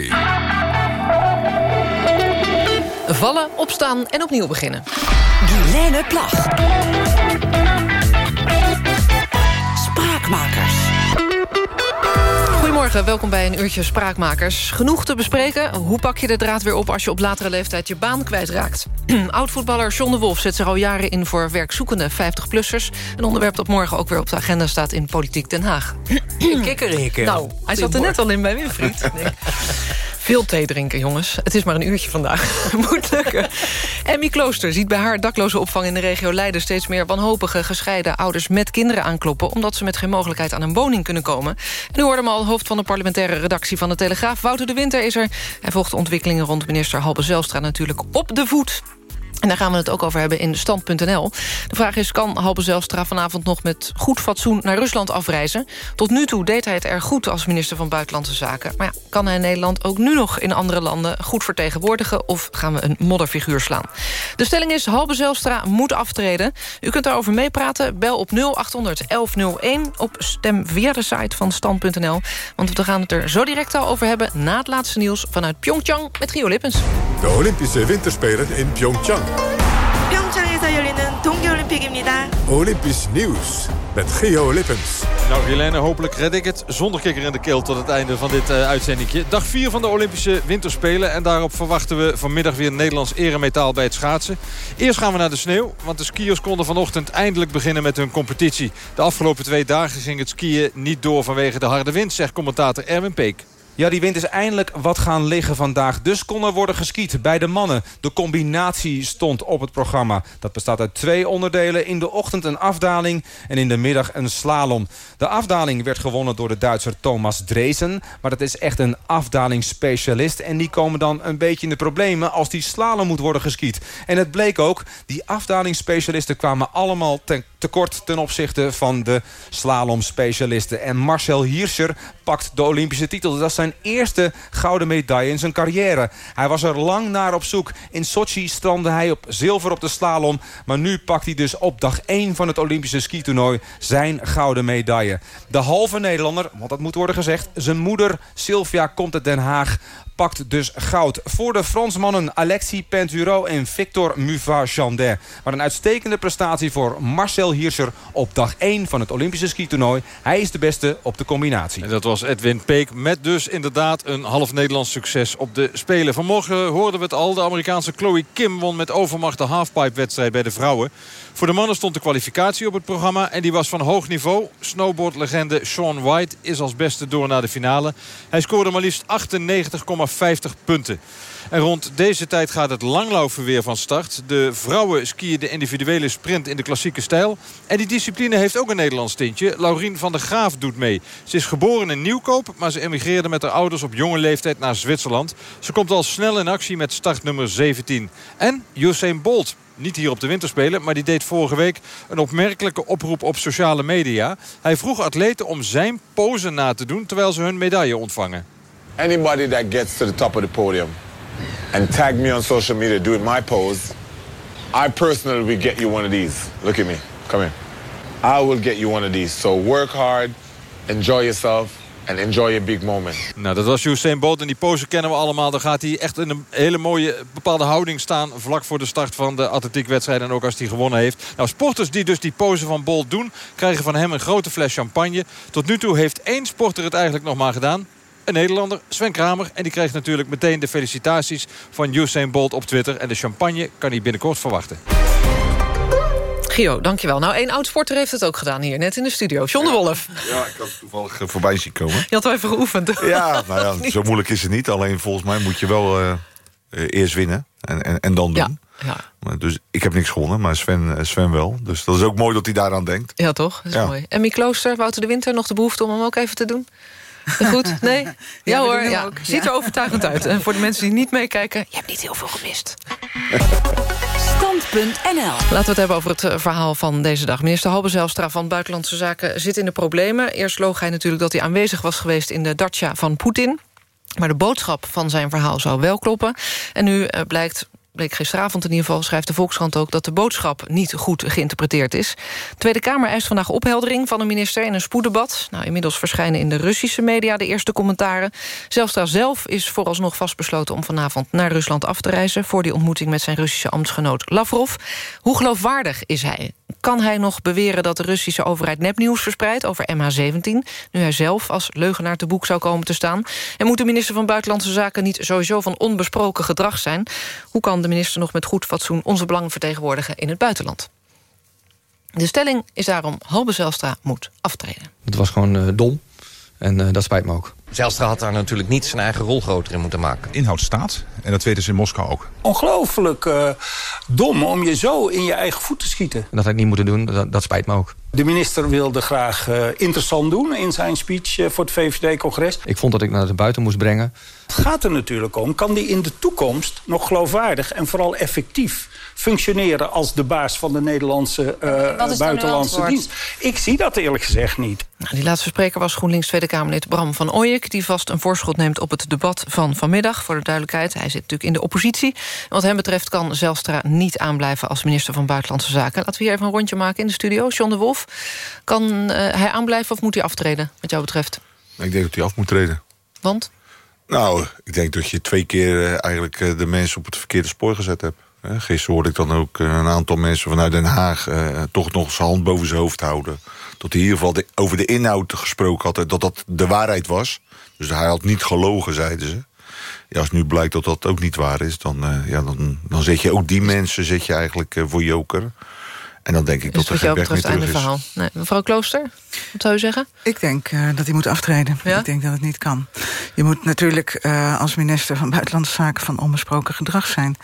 Vallen, opstaan en opnieuw beginnen. Guilaine Plag. Spraakmakers. Goedemorgen, welkom bij een uurtje Spraakmakers. Genoeg te bespreken. Hoe pak je de draad weer op als je op latere leeftijd je baan kwijtraakt? Oud-voetballer John de Wolf zet zich al jaren in voor werkzoekende 50-plussers. Een onderwerp dat morgen ook weer op de agenda staat in Politiek Den Haag. Kikkerikkel. Nou, hij zat er net al in bij Winfried. Veel thee drinken, jongens. Het is maar een uurtje vandaag. Moet lukken. Emmy Klooster ziet bij haar dakloze opvang in de regio Leiden... steeds meer wanhopige gescheiden ouders met kinderen aankloppen... omdat ze met geen mogelijkheid aan een woning kunnen komen. En hoorde hem al, hoofd van de parlementaire redactie van de Telegraaf. Wouter de Winter is er. Hij volgt de ontwikkelingen rond minister Halbe Zelstra natuurlijk op de voet. En daar gaan we het ook over hebben in stand.nl. De vraag is, kan Halbe Zelstra vanavond nog met goed fatsoen naar Rusland afreizen? Tot nu toe deed hij het erg goed als minister van Buitenlandse Zaken. Maar ja, kan hij Nederland ook nu nog in andere landen goed vertegenwoordigen... of gaan we een modderfiguur slaan? De stelling is, Halbe Zelstra moet aftreden. U kunt daarover meepraten. Bel op 0800 1101 op stem via de site van stand.nl. Want we gaan het er zo direct al over hebben... na het laatste nieuws vanuit Pyeongchang met Gio Lippens. De Olympische Winterspelen in Pyeongchang. 평창에서 열리는 동계올림픽입니다. Olympisch nieuws met Geo Lippens. Nou, Helene, hopelijk red ik het zonder kikker in de keel tot het einde van dit uh, uitzendingje. Dag 4 van de Olympische Winterspelen. En daarop verwachten we vanmiddag weer een Nederlands eremetaal bij het schaatsen. Eerst gaan we naar de sneeuw, want de skiers konden vanochtend eindelijk beginnen met hun competitie. De afgelopen twee dagen ging het skiën niet door vanwege de harde wind, zegt commentator Erwin Peek. Ja, die wind is eindelijk wat gaan liggen vandaag. Dus kon er worden geskiet bij de mannen. De combinatie stond op het programma. Dat bestaat uit twee onderdelen. In de ochtend een afdaling en in de middag een slalom. De afdaling werd gewonnen door de Duitser Thomas Dreesen. Maar dat is echt een afdalingsspecialist. En die komen dan een beetje in de problemen als die slalom moet worden geskiet. En het bleek ook, die afdalingsspecialisten kwamen allemaal ten tekort ten opzichte van de slalomspecialisten. En Marcel Hirscher pakt de Olympische titel. Dat is zijn eerste gouden medaille in zijn carrière. Hij was er lang naar op zoek. In Sochi strandde hij op zilver op de slalom. Maar nu pakt hij dus op dag 1 van het Olympische skitoernooi zijn gouden medaille. De halve Nederlander, want dat moet worden gezegd... zijn moeder Sylvia komt uit Den Haag pakt dus goud. Voor de Fransmannen Alexis Pinturo en Victor Muva-Chandin. Maar een uitstekende prestatie voor Marcel Hirscher op dag 1 van het Olympische skitoernooi. Hij is de beste op de combinatie. En dat was Edwin Peek met dus inderdaad een half Nederlands succes op de Spelen. Vanmorgen hoorden we het al. De Amerikaanse Chloe Kim won met overmacht de halfpipe-wedstrijd bij de vrouwen. Voor de mannen stond de kwalificatie op het programma. En die was van hoog niveau. Snowboardlegende Sean White is als beste door naar de finale. Hij scoorde maar liefst 98,50 punten. En rond deze tijd gaat het langlopen weer van start. De vrouwen skiën de individuele sprint in de klassieke stijl. En die discipline heeft ook een Nederlands tintje. Laurien van der Graaf doet mee. Ze is geboren in Nieuwkoop, maar ze emigreerde met haar ouders op jonge leeftijd naar Zwitserland. Ze komt al snel in actie met startnummer 17. En Usain Bolt niet hier op de winterspelen, maar die deed vorige week een opmerkelijke oproep op sociale media. Hij vroeg atleten om zijn pose na te doen terwijl ze hun medaille ontvangen. Anybody that gets to the top of the podium and tag me on social media doing my pose, I personally will get you one of these. Look at me. Come here. I will get you one of these. So work hard, enjoy yourself, and enjoy a big moment. Nou, dat was Usain Bolt en die pose kennen we allemaal. Dan gaat hij echt in een hele mooie bepaalde houding staan... vlak voor de start van de atletiekwedstrijd en ook als hij gewonnen heeft. Nou, sporters die dus die pose van Bolt doen... krijgen van hem een grote fles champagne. Tot nu toe heeft één sporter het eigenlijk nog maar gedaan een Nederlander, Sven Kramer. En die kreeg natuurlijk meteen de felicitaties van Usain Bolt op Twitter. En de champagne kan hij binnenkort verwachten. Gio, dankjewel. Nou, één oud-sporter heeft het ook gedaan hier, net in de studio. John de Wolf. Ja, ik had het toevallig eh, voorbij zien komen. Je had wel even geoefend. Ja, nou ja, zo moeilijk is het niet. Alleen volgens mij moet je wel uh, eerst winnen en, en, en dan doen. Ja. ja. Dus ik heb niks gewonnen, maar Sven, Sven wel. Dus dat is ook mooi dat hij daaraan denkt. Ja, toch? Dat is ja. mooi. Emmy Klooster, Wouter de Winter, nog de behoefte om hem ook even te doen? Goed? Nee? Ja, ja hoor. Ja. Ook, Ziet er overtuigend uit. En voor de mensen die niet meekijken, je hebt niet heel veel gemist. Stand.nl Laten we het hebben over het eh, verhaal van deze dag. Minister Halbe Zijlstra van Buitenlandse Zaken zit in de problemen. Eerst loog hij natuurlijk dat hij aanwezig was geweest... in de dacha van Poetin. Maar de boodschap van zijn verhaal zou wel kloppen. En nu uh, blijkt bleek gisteravond in ieder geval, schrijft de Volkskrant ook... dat de boodschap niet goed geïnterpreteerd is. De Tweede Kamer eist vandaag opheldering van de minister in een spoeddebat. Nou, inmiddels verschijnen in de Russische media de eerste commentaren. Zelstra zelf is vooralsnog vastbesloten om vanavond naar Rusland af te reizen... voor die ontmoeting met zijn Russische ambtsgenoot Lavrov. Hoe geloofwaardig is hij? Kan hij nog beweren dat de Russische overheid nepnieuws verspreidt over MH17... nu hij zelf als leugenaar te boek zou komen te staan? En moet de minister van Buitenlandse Zaken niet sowieso van onbesproken gedrag zijn? Hoe kan de minister nog met goed fatsoen onze belangen vertegenwoordigen in het buitenland? De stelling is daarom Halbe Zelstra moet aftreden. Het was gewoon uh, dom en uh, dat spijt me ook. Zelstra had daar natuurlijk niet zijn eigen rol groter in moeten maken. Inhoud staat en dat weten ze in Moskou ook. Ongelooflijk uh, dom om je zo in je eigen voet te schieten. Dat had ik niet moeten doen, dat, dat spijt me ook. De minister wilde graag uh, interessant doen in zijn speech uh, voor het VVD-congres. Ik vond dat ik naar de buiten moest brengen. Het gaat er natuurlijk om, kan die in de toekomst nog geloofwaardig en vooral effectief functioneren als de baas van de Nederlandse uh, buitenlandse dienst? Ik zie dat eerlijk gezegd niet. Nou, die laatste spreker was GroenLinks Tweede Kamerlid Bram van Die vast een voorschot neemt op het debat van vanmiddag. Voor de duidelijkheid, hij zit natuurlijk in de oppositie. Wat hem betreft kan Zelstra niet aanblijven als minister van Buitenlandse Zaken. Laten we hier even een rondje maken in de studio. John de Wolf, kan uh, hij aanblijven of moet hij aftreden, wat jou betreft? Ik denk dat hij af moet treden. Want? Nou, ik denk dat je twee keer uh, eigenlijk uh, de mensen op het verkeerde spoor gezet hebt. Gisteren hoorde ik dan ook een aantal mensen vanuit Den Haag... Toch nog zijn hand boven zijn hoofd houden. Dat hij in ieder geval over de inhoud gesproken had... dat dat de waarheid was. Dus hij had niet gelogen, zeiden ze. Ja, als nu blijkt dat dat ook niet waar is... dan, uh, ja, dan, dan zet je ook die mensen zet je eigenlijk uh, voor joker. En dan denk ik dus dat er geen weg meer terug is. Verhaal. Nee. Mevrouw Klooster, wat zou u zeggen? Ik denk uh, dat hij moet aftreden. Ja? Ik denk dat het niet kan. Je moet natuurlijk uh, als minister van Buitenlandse Zaken... van onbesproken gedrag zijn.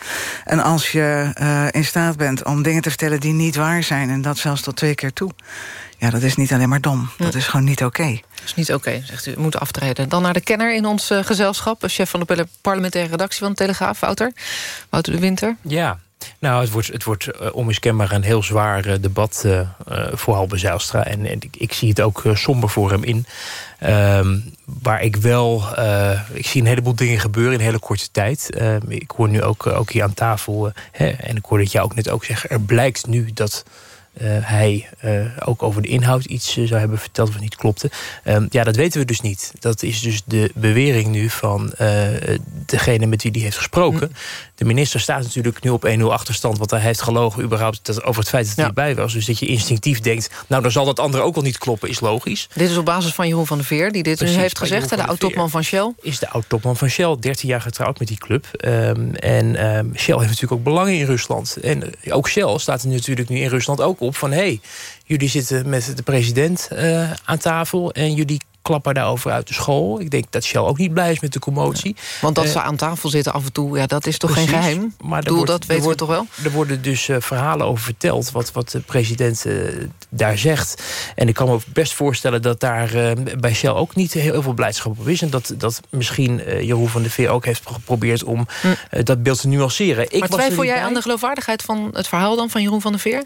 En als je uh, in staat bent om dingen te vertellen die niet waar zijn... en dat zelfs tot twee keer toe... ja, dat is niet alleen maar dom. Dat is gewoon niet oké. Okay. Dat is niet oké, okay, zegt u. U moet aftreden. Dan naar de kenner in ons gezelschap. Chef van de parlementaire redactie van de Telegraaf, Wouter. Wouter de Winter. Ja, nou, het wordt, het wordt uh, onmiskenbaar een heel zwaar uh, debat uh, voor Halbe Zijlstra. En, en ik, zie het ook somber voor hem in. Um, waar ik wel... ik zie een heleboel dingen gebeuren in een hele korte tijd. Ehm, ik hoor nu ook, ook hier aan tafel... Hè, en ik hoorde het jou ook net ook zeggen... er blijkt nu dat hij ook over de inhoud iets zou hebben verteld wat niet klopte. Ehm, ja, dat weten we dus niet. Dat is dus de bewering nu van degene met wie die heeft gesproken. Hm. De minister staat natuurlijk nu op 1-0 achterstand... want hij heeft gelogen überhaupt over het feit dat hij erbij was. Dus dat je instinctief denkt... nou, dan zal dat andere ook wel niet kloppen, is logisch. Dit is op basis van Jeroen van der Veer, die dit nu heeft gezegd. De oud-topman van Shell. Is de oud-topman van Shell, 13 jaar getrouwd met die club. Um, en um, Shell heeft natuurlijk ook belangen in Rusland. En ook Shell staat er natuurlijk nu in Rusland ook op van... hé, hey, jullie zitten met de president uh, aan tafel... en jullie klappen daarover uit de school. Ik denk dat Shell ook niet blij is met de commotie. want dat uh, ze aan tafel zitten af en toe, ja, dat is toch geen geheim? Maar Doel, wordt, dat weten we toch wel? Er worden dus uh, verhalen over verteld wat, wat de president uh, daar zegt. En ik kan me best voorstellen dat daar bij Shell ook niet heel, heel, veel blijdschap op is. En dat, dat misschien Jeroen van der Veer ook heeft geprobeerd om hm. dat beeld te nuanceren. Ik maar twijfel jij aan de geloofwaardigheid van het verhaal dan van Jeroen van der Veer?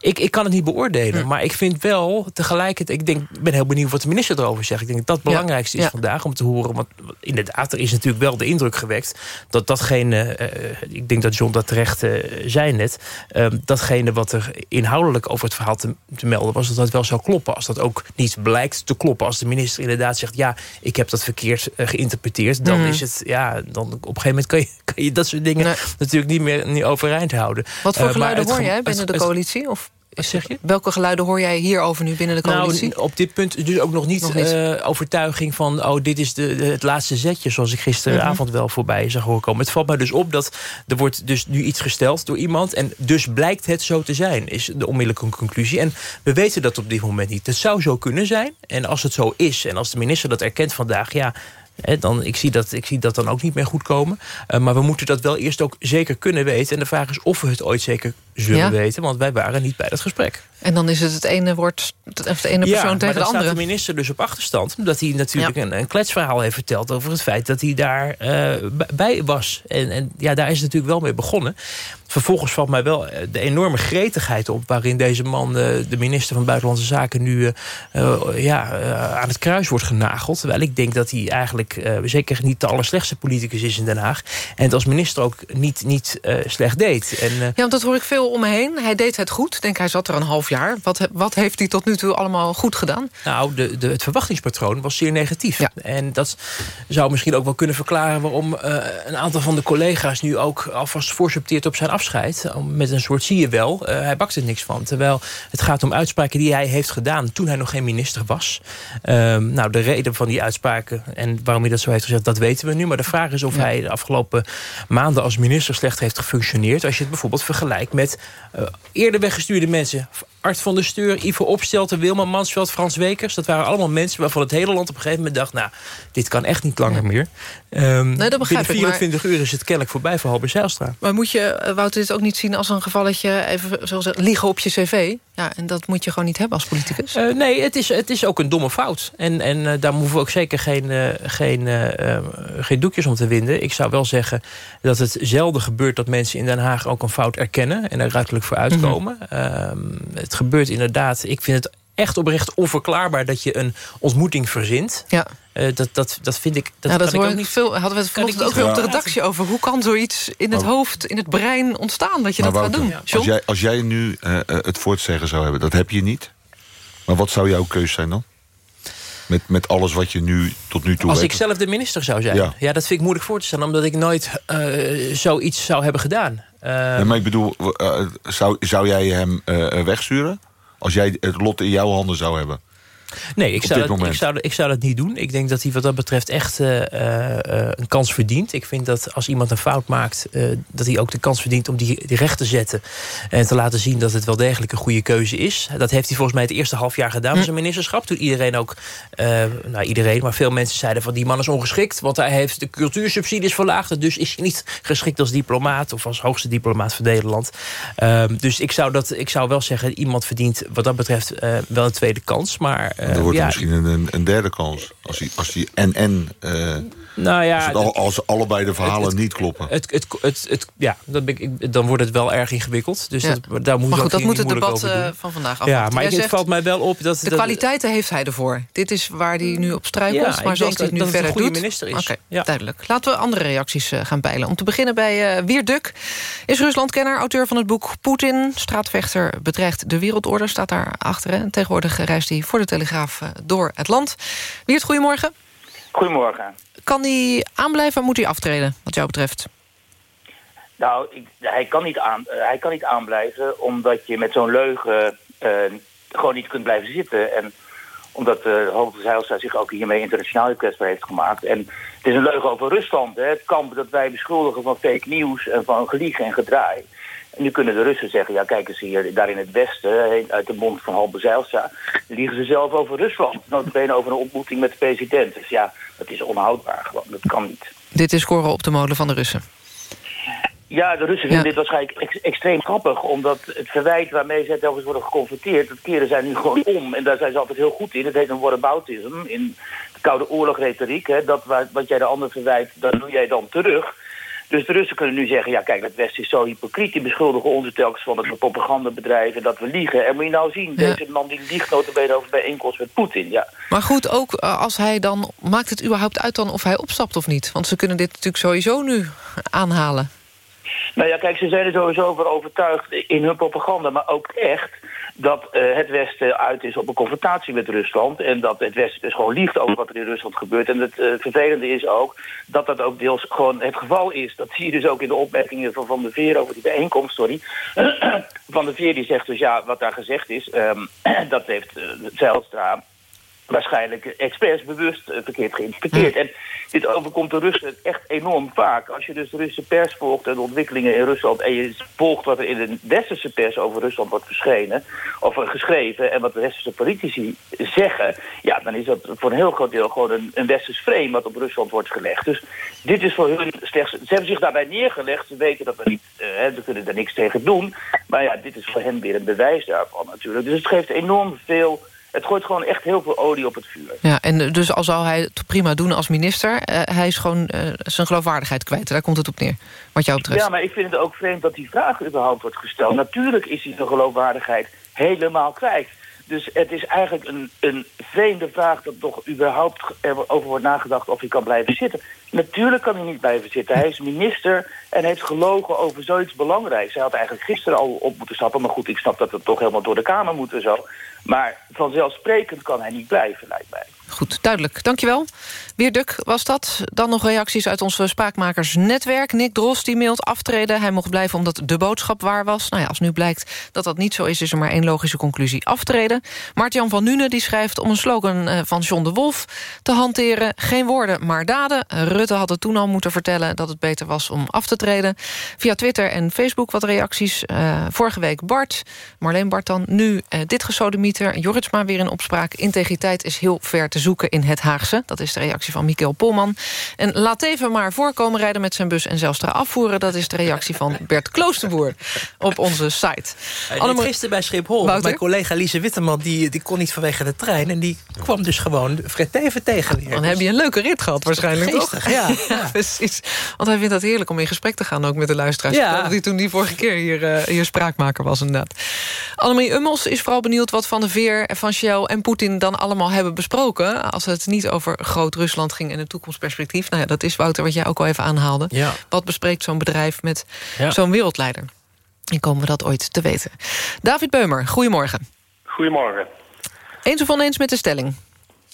Ik, ik kan het niet beoordelen, maar ik vind wel tegelijkertijd... ik denk, ben heel benieuwd wat de minister erover zegt. Ik denk dat dat het belangrijkste is vandaag om te horen. Want inderdaad, er is natuurlijk wel de indruk gewekt... dat datgene, uh, ik denk dat John dat terecht uh, zei net... Uh, datgene wat er inhoudelijk over het verhaal te, te, melden was... dat dat wel zou kloppen. Als dat ook niet blijkt te kloppen. Als de minister inderdaad zegt... ja, ik heb dat verkeerd geïnterpreteerd... dan mm. is het, ja, dan op een gegeven moment kan je, kan je dat soort dingen... Nee. natuurlijk niet meer niet overeind houden. Wat voor geluiden hoor jij binnen de coalitie? Of zeg je? Welke geluiden hoor jij hierover nu binnen de nou, coalitie? Nou, op dit punt dus ook nog niet, nog niet. Uh, overtuiging van... oh, dit is de, het laatste zetje, zoals ik gisteravond mhm. wel voorbij zag horen komen. Het valt mij dus op dat er wordt dus nu iets gesteld door iemand... en dus blijkt het zo te zijn, is de onmiddellijke conclusie. En we weten dat op dit moment niet. Het zou zo kunnen zijn. En als het zo is, en als de minister dat erkent vandaag... ja, dan, ik, zie dat, ik zie dat dan ook niet meer goed komen. Uh, maar we moeten dat wel eerst ook zeker kunnen weten. En de vraag is of we het ooit zeker zullen ja. weten. Want wij waren niet bij dat gesprek. En dan is het het ene woord, of de ene persoon tegen de andere. staat de minister dus op achterstand. Omdat hij natuurlijk ja. een, een kletsverhaal heeft verteld... over het feit dat hij daar uh, bij was. En, en ja, daar is het natuurlijk wel mee begonnen. Vervolgens valt mij wel de enorme gretigheid op... waarin deze man, de minister van Buitenlandse Zaken... nu ja, aan het kruis wordt genageld. Terwijl ik denk dat hij eigenlijk zeker niet de allerslechtste politicus is in Den Haag. En het als minister ook niet, niet slecht deed. En, ja, want dat hoor ik veel om me heen. Hij deed het goed. Ik denk, hij zat er een half jaar. Wat, wat heeft hij tot nu toe allemaal goed gedaan? Nou, de, de, het verwachtingspatroon was zeer negatief. Ja. En dat zou misschien ook wel kunnen verklaren... waarom een aantal van de collega's nu ook alvast voorsubteert op zijn afscheid. Met een soort zie je wel, hij bakt er niks van. Terwijl het gaat om uitspraken die hij heeft gedaan... toen hij nog geen minister was. Uh, nou, de reden van die uitspraken en waarom hij dat zo heeft gezegd... dat weten we nu. Maar de vraag is of ja. hij de afgelopen maanden als minister slecht heeft gefunctioneerd. Als je het bijvoorbeeld vergelijkt met uh, eerder weggestuurde mensen. Art van der Steur, Ivo Opstelten, Wilma Mansveld, Frans Wekers. Dat waren allemaal mensen waarvan het hele land op een gegeven moment dacht... nou, dit kan echt niet langer meer. Um, nee, dat begrijp binnen 24 maar... uur is het kennelijk voorbij voor Halber Zijlstra. Maar moet je, Wouter, dit ook niet zien als een gevalletje... even zoals liegen op je cv? Ja, en dat moet je gewoon niet hebben als politicus. Uh, nee, het is, het is ook een domme fout. En, en uh, daar hoeven we ook zeker geen, uh, geen, geen doekjes om te winden. Ik zou wel zeggen dat het zelden gebeurt... dat mensen in Den Haag ook een fout erkennen... en er ruiterlijk voor uitkomen. Mm -hmm. Het gebeurt inderdaad... Ik vind het echt oprecht onverklaarbaar dat je een ontmoeting verzint. Ja. Uh, dat, dat, dat vind ik. Dat, ja, dat kan ik ook niet veel. Hadden we het vanochtend ook weer op de redactie over. Hoe kan zoiets in het hoofd, in het brein ontstaan dat je maar dat Wouter, gaat doen? Ja. Als, jij, als jij nu uh, het voortzeggen zou hebben, dat heb je niet. Maar wat zou jouw keus zijn dan? Met, met alles wat je nu tot nu toe Als weet. ik zelf de minister zou zijn? Ja. ja, dat vind ik moeilijk voor te stellen. Omdat ik nooit uh, zoiets zou hebben gedaan. Nee, maar ik bedoel, uh, zou, zou jij hem wegsturen? Als jij het lot in jouw handen zou hebben? Nee, ik zou, dat, ik, zou, ik zou dat niet doen. Ik denk dat hij wat dat betreft echt uh, uh, een kans verdient. Ik vind dat als iemand een fout maakt... Uh, dat hij ook de kans verdient om die, die recht te zetten. En te laten zien dat het wel degelijk een goede keuze is. Dat heeft hij volgens mij het eerste half jaar gedaan... met zijn ministerschap. Toen iedereen ook... nou, iedereen, maar veel mensen zeiden van... die man is ongeschikt, want hij heeft de cultuursubsidies verlaagd. Dus is hij niet geschikt als diplomaat... of als hoogste diplomaat van Nederland. Ehm, dus ik zou, dat, ik zou wel zeggen... iemand verdient wat dat betreft wel een tweede kans. Maar Dan wordt er ja, misschien een, een derde kans. Als die, als die en-en... eh, Nou ja, als, het al- als allebei de verhalen het- niet kloppen. Het, het, het, het, ja, dan, ben ik, dan wordt het wel erg ingewikkeld. Dus Ja. dat, daar moet Maar goed, dat moet het debat eh, van vandaag Ja, afwachten. maar ik- het zegt, valt mij wel op dat... De dat- kwaliteiten heeft hij ervoor. Dit is waar hij nu op struikelt, Ja, maar ik denk zoals hij het nu dat het een verder goede doet... minister is. Oké, Ja. duidelijk. Laten we andere reacties eh, gaan peilen. Om te beginnen bij eh Wier Duk. Is Ruslandkenner, auteur van het boek Poetin. Straatvechter bedreigt de wereldorde, staat daar achter. En tegenwoordig reist hij voor de Telegraaf eh, door het land. Wiert, goedemorgen. Goedemorgen. Kan hij aanblijven of moet hij aftreden, wat jou betreft? Nou, ik, hij, kan niet aan, eh, hij kan niet aanblijven omdat je met zo'n leugen eh, gewoon niet kunt blijven zitten. En omdat uh, Hoogte Zijlstra zich ook hiermee internationaal kwetsbaar heeft gemaakt. En het is een leugen over Rusland. Hè? Het kamp dat wij beschuldigen van fake nieuws en van geliegen en gedraai. Nu kunnen de Russen zeggen, ja kijk eens hier, daar in het westen, uit de mond van Halbe Zijlstra, liegen ze zelf over Rusland. Notabene over een ontmoeting met de president. Dus ja, dat is onhoudbaar gewoon, dat kan niet. Dit is scoren op de molen van de Russen. Ja, de Russen vinden dit waarschijnlijk ex extreem grappig. Omdat het verwijt waarmee zij telkens worden geconfronteerd... dat keren zij nu gewoon om. En daar zijn ze altijd heel goed in. Het heet een whataboutism. In de Koude Oorlog-retoriek. hè, Dat wa- wat jij de ander verwijt, dat doe jij dan terug. Dus de Russen kunnen nu zeggen... ja, kijk, het Westen is zo hypocriet. Die beschuldigen ons telkens van dat we propagandabedrijven... dat we liegen. En moet je nou zien, deze man die liegt notabene over bijeenkomst met Poetin. Ja. Maar goed, ook eh, als hij dan... maakt het überhaupt uit dan of hij opstapt of niet? Want ze kunnen dit natuurlijk sowieso nu aanhalen. Nou ja, kijk, ze zijn er sowieso van overtuigd in hun propaganda, maar ook echt dat eh, het Westen uit is op een confrontatie met Rusland. En dat het Westen dus gewoon liegt over wat er in Rusland gebeurt. En het eh, vervelende is ook dat dat ook deels gewoon het geval is. Dat zie je dus ook in de opmerkingen van Van der Veer over die bijeenkomst, sorry. van der Veer die zegt dus ja, wat daar gezegd is, ehm, dat heeft uh, Zijlstra waarschijnlijk expres bewust uh, verkeerd geïnterpreteerd. En dit overkomt de Russen echt enorm vaak. Als je dus de Russische pers volgt en de ontwikkelingen in Rusland... en je volgt wat er in de westerse pers over Rusland wordt verschenen... of geschreven en wat de westerse politici zeggen... ja, dan is dat voor een heel groot deel gewoon een, een westers frame... wat op Rusland wordt gelegd. Dus dit is voor hun slechts... Ze hebben zich daarbij neergelegd. Ze weten dat we niet... Uh, ze kunnen er niks tegen doen. Maar ja, dit is voor hen weer een bewijs daarvan natuurlijk. Dus het geeft enorm veel... Het gooit gewoon echt heel veel olie op het vuur. Ja, en dus al zou hij het prima doen als minister... Uh, hij is gewoon uh, zijn geloofwaardigheid kwijt. Daar komt het op neer, wat jou betreft. Ja, maar ik vind het ook vreemd dat die vraag überhaupt wordt gesteld. Natuurlijk is hij zijn geloofwaardigheid helemaal kwijt. Dus het is eigenlijk een, een vreemde vraag dat toch überhaupt over wordt nagedacht of hij kan blijven zitten. Natuurlijk kan hij niet blijven zitten. Hij is minister en heeft gelogen over zoiets belangrijks. Hij had eigenlijk gisteren al op moeten stappen. Maar goed, ik snap dat het toch helemaal door de Kamer moet en zo. Maar vanzelfsprekend kan hij niet blijven, lijkt mij. Goed, duidelijk. Dankjewel. Weer Duk was dat. Dan nog reacties uit ons spraakmakersnetwerk. Nick Dros die mailt aftreden. Hij mocht blijven omdat de boodschap waar was. Nou ja, als nu blijkt dat dat niet zo is... is er maar één logische conclusie. Aftreden. Maart-Jan van Nune die schrijft om een slogan van John de Wolf te hanteren. Geen woorden, maar daden. Rutte had het toen al moeten vertellen dat het beter was om af te treden. Via Twitter en Facebook wat reacties. Uh, vorige week Bart, Marleen Bart dan. Nu uh, dit gesodemieter. Jorritsma weer in opspraak. Integriteit is heel ver te zoeken in het Haagse. Dat is de reactie van Mikkel Polman. En laat even maar voorkomen rijden met zijn bus en zelfs afvoeren. Dat is de reactie van Bert Kloosterboer op onze site. Allemaal... Gisteren bij Schiphol, Wouter? mijn collega Lise Witteman... Die, die kon niet vanwege de trein en die kwam dus gewoon Fred Teven tegen weer. Dan heb je een leuke rit gehad waarschijnlijk, Geestig, toch? Ja, ja, precies. Want hij vindt dat heerlijk om in gesprek te gaan ook met de luisteraars. Ja. Hij toen die vorige keer hier, uh, hier spraakmaker was inderdaad. Annemarie Ummels is vooral benieuwd wat Van de Veer, Van Shell en Poetin dan allemaal hebben besproken. Als het niet over groot Rusland ging en een toekomstperspectief. Nou ja, dat is Wouter wat jij ook al even aanhaalde. Ja. Wat bespreekt zo'n bedrijf met ja. zo'n wereldleider? En komen we dat ooit te weten. David Beumer, goedemorgen. Goedemorgen. Eens of oneens met de stelling?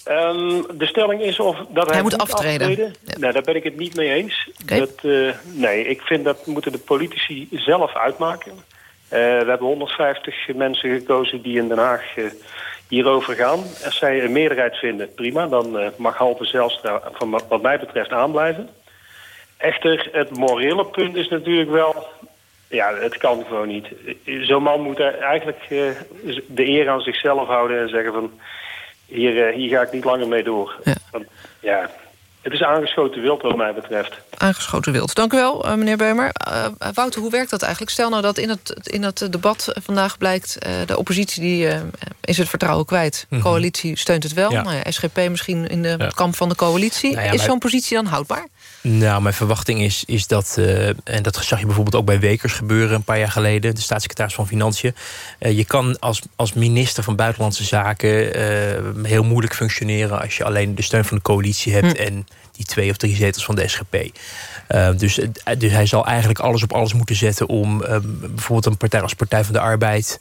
Um, de stelling is of dat hij, hij moet aftreden. aftreden. Ja. Nou, daar ben ik het niet mee eens. Okay. Dat, uh, nee, ik vind dat moeten de politici zelf uitmaken. Uh, we hebben 150 mensen gekozen die in Den Haag uh, hierover gaan. Als zij een meerderheid vinden, prima. Dan uh, mag Halve Zijlstra van wat mij betreft aanblijven. Echter, het morele punt is natuurlijk wel... Ja, het kan gewoon niet. Zo'n man moet eigenlijk uh, de eer aan zichzelf houden en zeggen van... Hier, uh, hier ga ik niet langer mee door. Ja. Want, ja, het is aangeschoten wild wat mij betreft. aangeschoten wild. Dank u wel, uh, meneer Beumer. Uh, Wouter, hoe werkt dat eigenlijk? Stel nou dat in het, in het debat vandaag blijkt... Uh, de oppositie die, is het vertrouwen kwijt. De mhm. coalitie steunt het wel. Ja. Nou ja, SGP misschien in de ja. kamp van de coalitie. Nou ja, is zo'n positie dan houdbaar? Nou, mijn verwachting is, is dat... en dat zag je bijvoorbeeld ook bij Wekers gebeuren... een paar jaar geleden, de staatssecretaris van Financiën. je kan als, als minister van Buitenlandse Zaken... heel moeilijk functioneren... als je alleen de steun van de coalitie hebt... Hm. en die twee of drie zetels van de SGP. Uh, eh, dus, eh, dus hij zal eigenlijk alles op alles moeten zetten... om uh, bijvoorbeeld een partij als Partij van de Arbeid...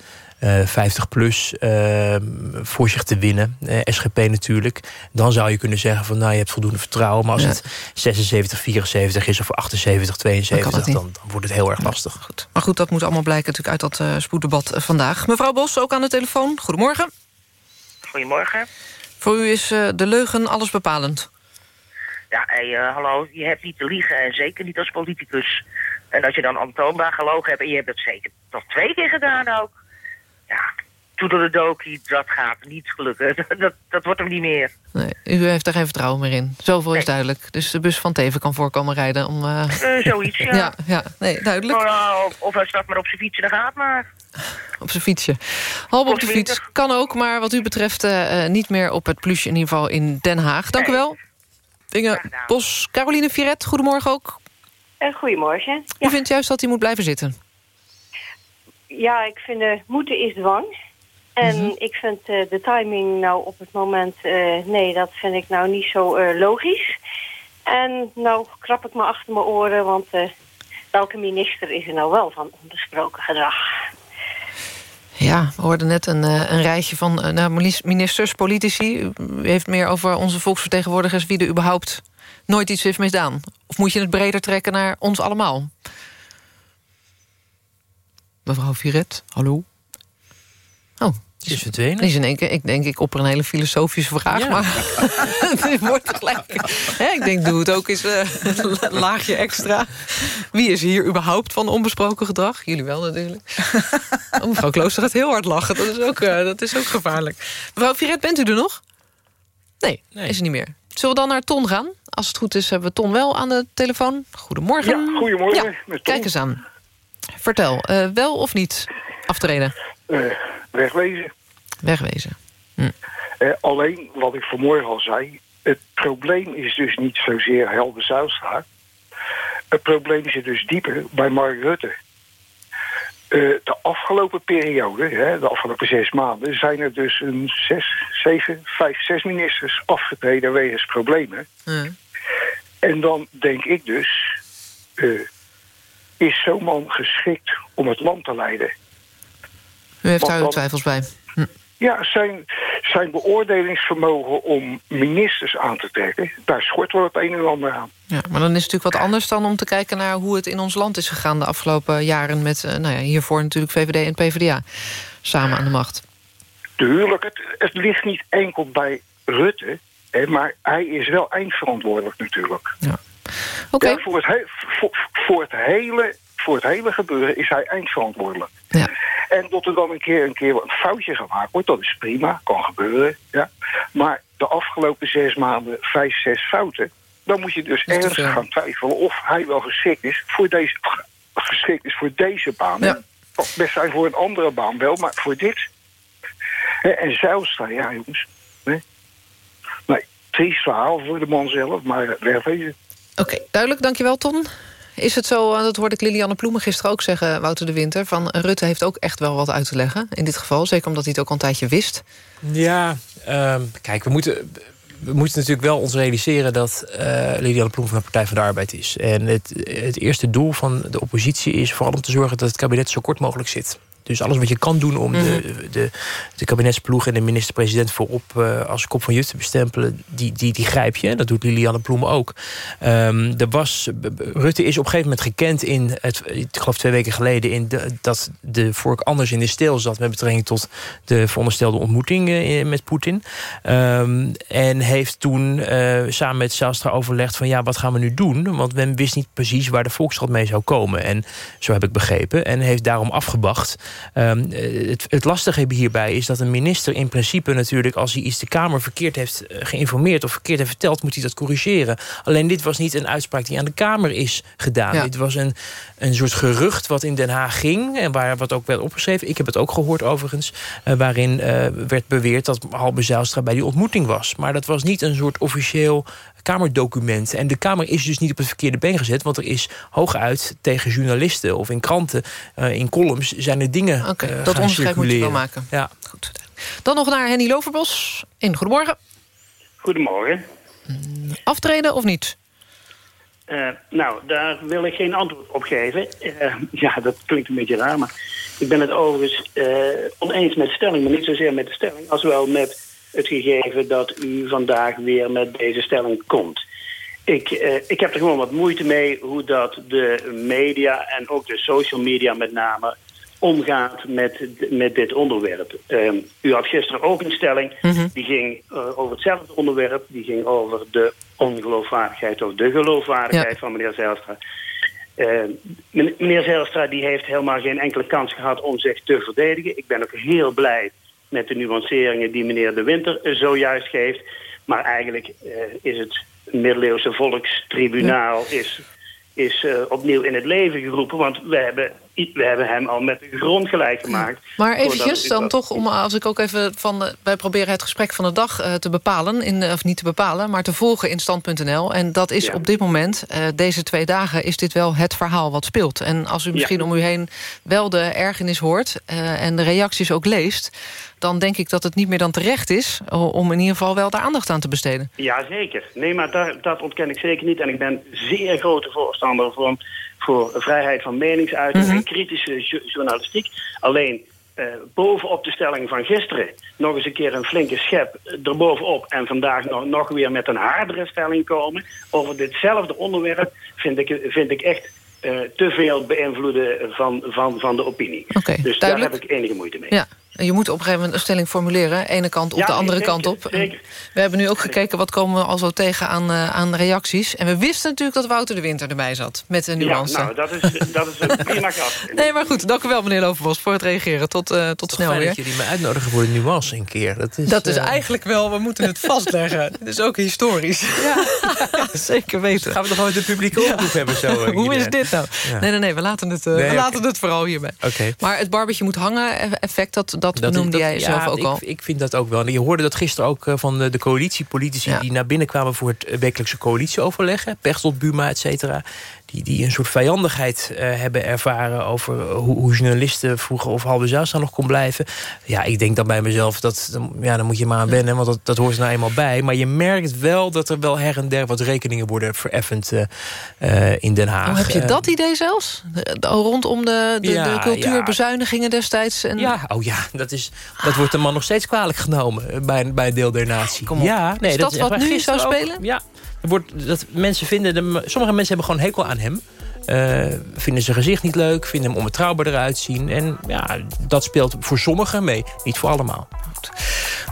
50 plus voor zich te winnen. SGP natuurlijk. Dan zou je kunnen zeggen van nou je hebt voldoende vertrouwen. Maar als het 76, 74 is of 78, 72... Dan, dan, wordt het heel erg lastig. goed. Maar goed, dat moet allemaal blijken natuurlijk uit dat spoeddebat vandaag. Mevrouw Bos, ook aan de telefoon. Goedemorgen. Goedemorgen. Voor u is de leugen alles bepalend. Ja, hey, uh, hallo, je hebt niet te liegen en zeker niet als politicus. En als je dan aantoonbaar gelogen hebt en je hebt het zeker toch twee keer gedaan ook. Ja, toedeledokie, dat gaat niet gelukken. Dat, dat wordt hem niet meer. Nee, u heeft er geen vertrouwen meer in. Zoveel is duidelijk. Dus de bus van Teven kan voorkomen rijden om... Uh... Uh, zoiets, ja. ja. ja. nee, duidelijk. Nou, of, of hij staat maar op zijn fietsje, dan gaat maar. Op zijn fietsje. Halb op, de fiets kan ook, maar wat u betreft uh, niet meer op het plusje in ieder geval in Den Haag. Dank nee. u wel. Inge Bos, Caroline Viret, goedemorgen ook. Uh, goedemorgen. Ja. U vindt juist dat hij moet blijven zitten? Ja, ik vind uh, moeten is dwang. En mhm. ik vind uh, de timing nou op het moment... nee, dat vind ik nou niet zo logisch. En nou krap ik me achter mijn oren, want welke minister is er nou wel van onbesproken gedrag? Ja, we hoorden net een, eh, een rijtje van uh, nou, ministers, politici. U heeft meer over onze volksvertegenwoordigers... wie er überhaupt nooit iets heeft misdaan. Of moet je het breder trekken naar ons allemaal? Mevrouw Viret, hallo? Oh, is verdwenen. Is in één keer, ik denk, ik opper een hele filosofische vraag, maar het wordt gelijk. ik denk, doe het ook eens uh, een laagje extra. Wie is hier überhaupt van onbesproken gedrag? Jullie wel natuurlijk. Oh, mevrouw Klooster gaat heel hard lachen, dat is ook, uh, dat is ook gevaarlijk. Mevrouw Viret, bent u er nog? Nee, nee, is er niet meer. Zullen we dan naar Ton gaan? Als het goed is, hebben we Ton wel aan de telefoon. Goedemorgen. Ja, goedemorgen. Ja, kijk eens aan. Vertel, uh, wel of niet aftreden? Uh, wegwezen. Wegwezen. Hm. Uh, alleen, wat ik vanmorgen al zei... het probleem is dus niet zozeer Helder Zijlstra. Het probleem zit dus dieper bij Mark Rutte. Uh, de afgelopen periode, hè, de afgelopen zes maanden... zijn er dus een zes, zeven, vijf, zes ministers afgetreden wegens problemen. Hm. En dan denk ik dus... Uh, is zo'n man geschikt om het land te leiden? U heeft daar uw twijfels bij. Hm. Ja, zijn, zijn beoordelingsvermogen om ministers aan te trekken... daar schort wel het een en ander aan. Ja, maar dan is het natuurlijk wat anders dan om te kijken naar... hoe het in ons land is gegaan de afgelopen jaren... met uh, nou ja, hiervoor natuurlijk VVD en PvdA samen aan de macht. Tuurlijk, het, het ligt niet enkel bij Rutte... Hè, maar hij is wel eindverantwoordelijk natuurlijk. Ja. Voor, het voor, voor, het hele, voor het hele gebeuren is hij eindverantwoordelijk. Ja. En dat er dan een keer een keer een foutje gemaakt wordt, dat is prima, kan gebeuren. Ja. Maar de afgelopen zes maanden vijf, zes fouten... dan moet je dus ernstig gaan twijfelen of hij wel geschikt is voor deze, geschikt is voor deze baan. Ja. Best zijn voor een andere baan wel, maar voor dit. En Zijlstra, ja jongens. Nee, nee triest verhaal voor de man zelf, maar wegwezen. Oké, duidelijk. Dankjewel, Ton. Is het zo, eh, dat hoorde ik Lilianne Ploemen gisteren ook zeggen... Wouter de Winter, van Rutte heeft ook echt wel wat uit te leggen... in dit geval, zeker omdat hij het ook al een tijdje wist. Ja, uh, kijk, we moeten we moeten natuurlijk wel ons realiseren dat uh, Lilianne Ploem van de Partij van de Arbeid is. En het, het eerste doel van de oppositie is vooral om te zorgen dat het kabinet zo kort mogelijk zit. Dus alles wat je kan doen om de, mhm. de, de kabinetsploeg en de minister-president voorop uh, als kop van jut te bestempelen, die, die, die grijp je. Dat doet Lilianne Ploem ook. Um, er was, Rutte is op een gegeven moment gekend in, het, ik geloof twee weken geleden, in de, dat de vork anders in de steel zat met betrekking tot de veronderstelde ontmoeting uh, met Poetin. Um, en heeft toen uh, samen met Zelstra overlegd van ja, wat gaan we nu doen? Want men wist niet precies waar de Volksraad mee zou komen. En zo heb ik begrepen. En heeft daarom afgewacht Ehm, het, het lastige hierbij is dat een minister in principe natuurlijk... als hij iets de Kamer verkeerd heeft eh, geïnformeerd... of verkeerd heeft verteld, moet hij dat corrigeren. Alleen dit was niet een uitspraak die aan de Kamer is gedaan. Dit was een, een soort gerucht wat in Den Haag ging... en waar wat ook werd opgeschreven. Ik heb het ook gehoord overigens. Uh, waarin uh, werd beweerd dat Halbe Zijlstra bij die ontmoeting was. Maar dat was niet een soort officieel Kamerdocument. En de Kamer is dus niet op het verkeerde been gezet... want er is hooguit tegen journalisten of in kranten, uh, in columns... zijn er dingen okay, uh, Dat onderscheid moet je wel maken. Ja. Goed. Dan nog naar Henny Loverbos. In Goedemorgen. Goedemorgen. Aftreden of niet? Uh, nou, daar wil ik geen antwoord op geven. Uh, ja, dat klinkt een beetje raar, maar ik ben het overigens uh, oneens met de stelling, maar niet zozeer met de stelling, als wel met het gegeven dat u vandaag weer met deze stelling komt. Ik, ik heb er gewoon wat moeite mee hoe dat de media en ook de social media met name omgaat met, met dit onderwerp. U had gisteren ook een stelling, mm -hmm. die ging over hetzelfde onderwerp. Die ging over de ongeloofwaardigheid of de geloofwaardigheid ja. van meneer Zijlstra. Uh, meneer Zijlstra die heeft helemaal geen enkele kans gehad om zich te verdedigen. Ik ben ook heel blij met de nuanceringen die meneer De Winter zojuist geeft. Maar eigenlijk uh, is het middeleeuwse volkstribunaal ja. is, is uh, opnieuw in het leven geroepen. Want we hebben, we hebben hem al met de grond gelijk gemaakt. Maar eventjes dan toch, om, als ik ook even van... wij proberen het gesprek van de dag uh, te bepalen, in, of niet te bepalen... maar te volgen in stand.nl. En dat is ja. op dit moment, uh, deze twee dagen... is dit wel het verhaal wat speelt. En als u misschien ja. om u heen wel de ergernis hoort... en de reacties ook leest dan denk ik dat het niet meer dan terecht is... om in ieder geval wel daar aandacht aan te besteden. Jazeker. Nee, maar daar, dat ontken ik zeker niet. En ik ben zeer grote voorstander voor, voor vrijheid van meningsuiting... Mm -hmm. en kritische journalistiek. Alleen, uh, bovenop de stelling van gisteren... nog eens een keer een flinke schep erbovenop... en vandaag nog, nog weer met een hardere stelling komen... over ditzelfde onderwerp vind ik, vind ik echt... Uh, te veel beïnvloeden van, van, van de opinie. Okay, dus duidelijk. daar heb ik enige moeite mee. Ja. Je moet op een gegeven moment een stelling formuleren. Ene kant op, ja, de andere zeker, kant op. Zeker. We hebben nu ook gekeken wat komen we al zo tegen aan, uh, aan reacties. En we wisten natuurlijk dat Wouter de Winter erbij zat. Met een nuance. Ja, nou, dat is, dat is een prima gast. Nee, maar goed. Dank u wel, meneer Lovenbos, voor het reageren. Tot, uh, tot snel fijn weer. dat jullie me uitnodigen voor de nuance een keer. Dat is, dat is uh... eigenlijk wel, we moeten het vastleggen. Het is ook historisch. Ja, zeker weten. Gaan we nog wel de publieke oproep ja. hebben zo? Hoe is dit nou? Ja. Nee, nee, nee, we laten het, nee, we okay. laten het vooral hierbij. Okay. Maar het barbetje moet hangen effect, dat, dat, dat benoemde jij zelf ja, ook al. Ik, ik vind dat ook wel. En je hoorde dat gisteren ook van de, de coalitiepolitici... Ja. die naar binnen kwamen voor het wekelijkse coalitieoverleg. Pechtold, Buma, et cetera. Die, die een soort vijandigheid uh, hebben ervaren... over hoe, hoe journalisten vroegen of Halbe Zijlstra nog kon blijven. Ja, ik denk dan bij mezelf, dat, ja, dan moet je maar aan wennen... want dat, dat hoort er nou eenmaal bij. Maar je merkt wel dat er wel her en der wat rekeningen worden vereffend uh, uh, in Den Haag. Oh, heb je dat idee zelfs? Rondom de, de, ja, de cultuurbezuinigingen ja. destijds? En... Ja, oh ja, dat, is, dat wordt de man nog steeds kwalijk genomen... bij, bij een deel der natie. Kom op. Ja, nee, is dat, dat wat nu zou spelen? Ook, ja, wordt, dat mensen vinden de, sommige mensen hebben gewoon hekel aan hem. Uh, vinden zijn gezicht niet leuk, vinden hem onbetrouwbaar eruit zien. En ja, dat speelt voor sommigen mee, niet voor allemaal.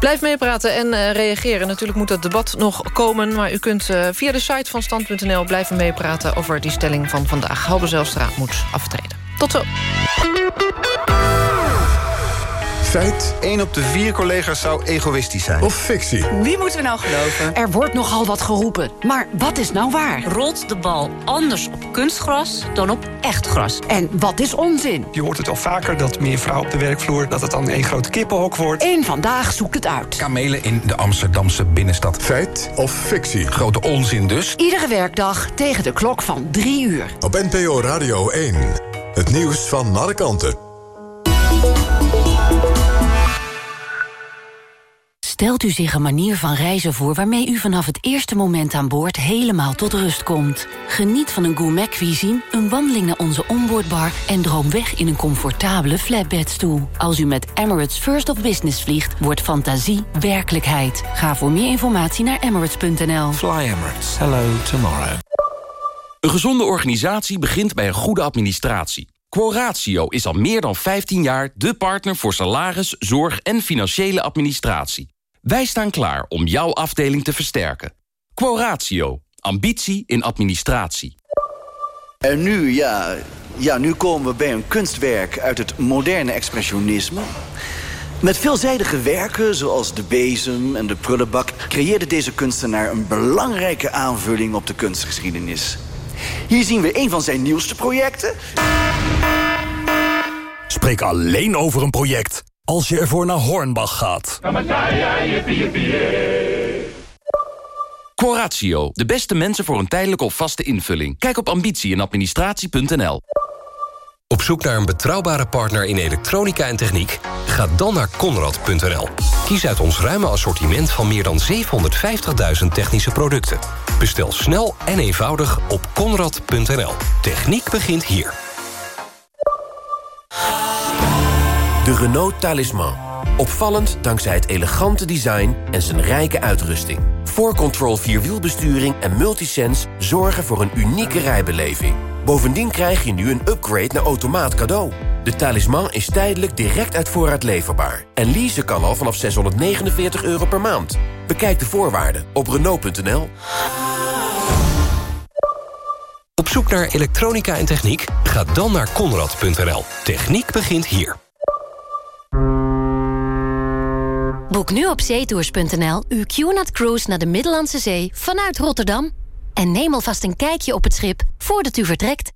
Blijf meepraten en uh, reageren. Natuurlijk moet dat debat nog komen. Maar u kunt uh, via de site van stand.nl blijven meepraten... over die stelling van vandaag. Halbe Zijlstra moet aftreden. Tot zo. Feit. 1 op de vier collega's zou egoïstisch zijn. Of fictie. Wie moeten we nou geloven? Er wordt nogal wat geroepen. Maar wat is nou waar? Rolt de bal anders op kunstgras dan op echt gras? En wat is onzin? Je hoort het al vaker dat meer vrouwen op de werkvloer... dat het dan één grote kippenhok wordt. Eén vandaag zoekt het uit. Kamelen in de Amsterdamse binnenstad. Feit of fictie? Grote onzin dus. Iedere werkdag tegen de klok van drie uur. Op NPO Radio 1. Het nieuws van alle kanten. Stelt u zich een manier van reizen voor waarmee u vanaf het eerste moment aan boord helemaal tot rust komt. Geniet van een gourmet cuisine, een wandeling naar onze onboardbar en droom weg in een comfortabele flatbedstoel. Als u met Emirates First of Business vliegt, wordt fantasie werkelijkheid. Ga voor meer informatie naar emirates.nl. Fly Emirates. Hello tomorrow. Een gezonde organisatie begint bij een goede administratie. Quoratio is al meer dan 15 jaar de partner voor salaris, zorg en financiële administratie. Wij staan klaar om jouw afdeling te versterken. Quoratio. Ambitie in administratie. En nu, ja, Ja, nu komen we bij een kunstwerk uit het moderne expressionisme. Met veelzijdige werken, zoals de bezem en de prullenbak... creëerde deze kunstenaar een belangrijke aanvulling op de kunstgeschiedenis. Hier zien we een van zijn nieuwste projecten. Spreek alleen over een project als je ervoor naar Hornbach gaat. Coratio, de beste mensen voor een tijdelijke of vaste invulling. Kijk op ambitie en administratie.nl. Op zoek naar een betrouwbare partner in elektronica en techniek? Ga dan naar Conrad.nl. Kies uit ons ruime assortiment van meer dan 750.000 technische producten. Bestel snel en eenvoudig op Conrad.nl. Techniek begint hier. De Renault Talisman. Opvallend dankzij het elegante design en zijn rijke uitrusting. 4Control Vierwielbesturing en Multisense zorgen voor een unieke rijbeleving. Bovendien krijg je nu een upgrade naar automaat cadeau. De talisman is tijdelijk direct uit voorraad leverbaar. En leasen kan al vanaf 649 euro per maand. Bekijk de voorwaarden op Renault.nl. Op zoek naar elektronica en techniek? Ga dan naar Conrad.nl. Techniek begint hier. Boek nu op zeetours.nl uw QNAT Cruise naar de Middellandse Zee vanuit Rotterdam. En neem alvast een kijkje op het schip voordat u vertrekt.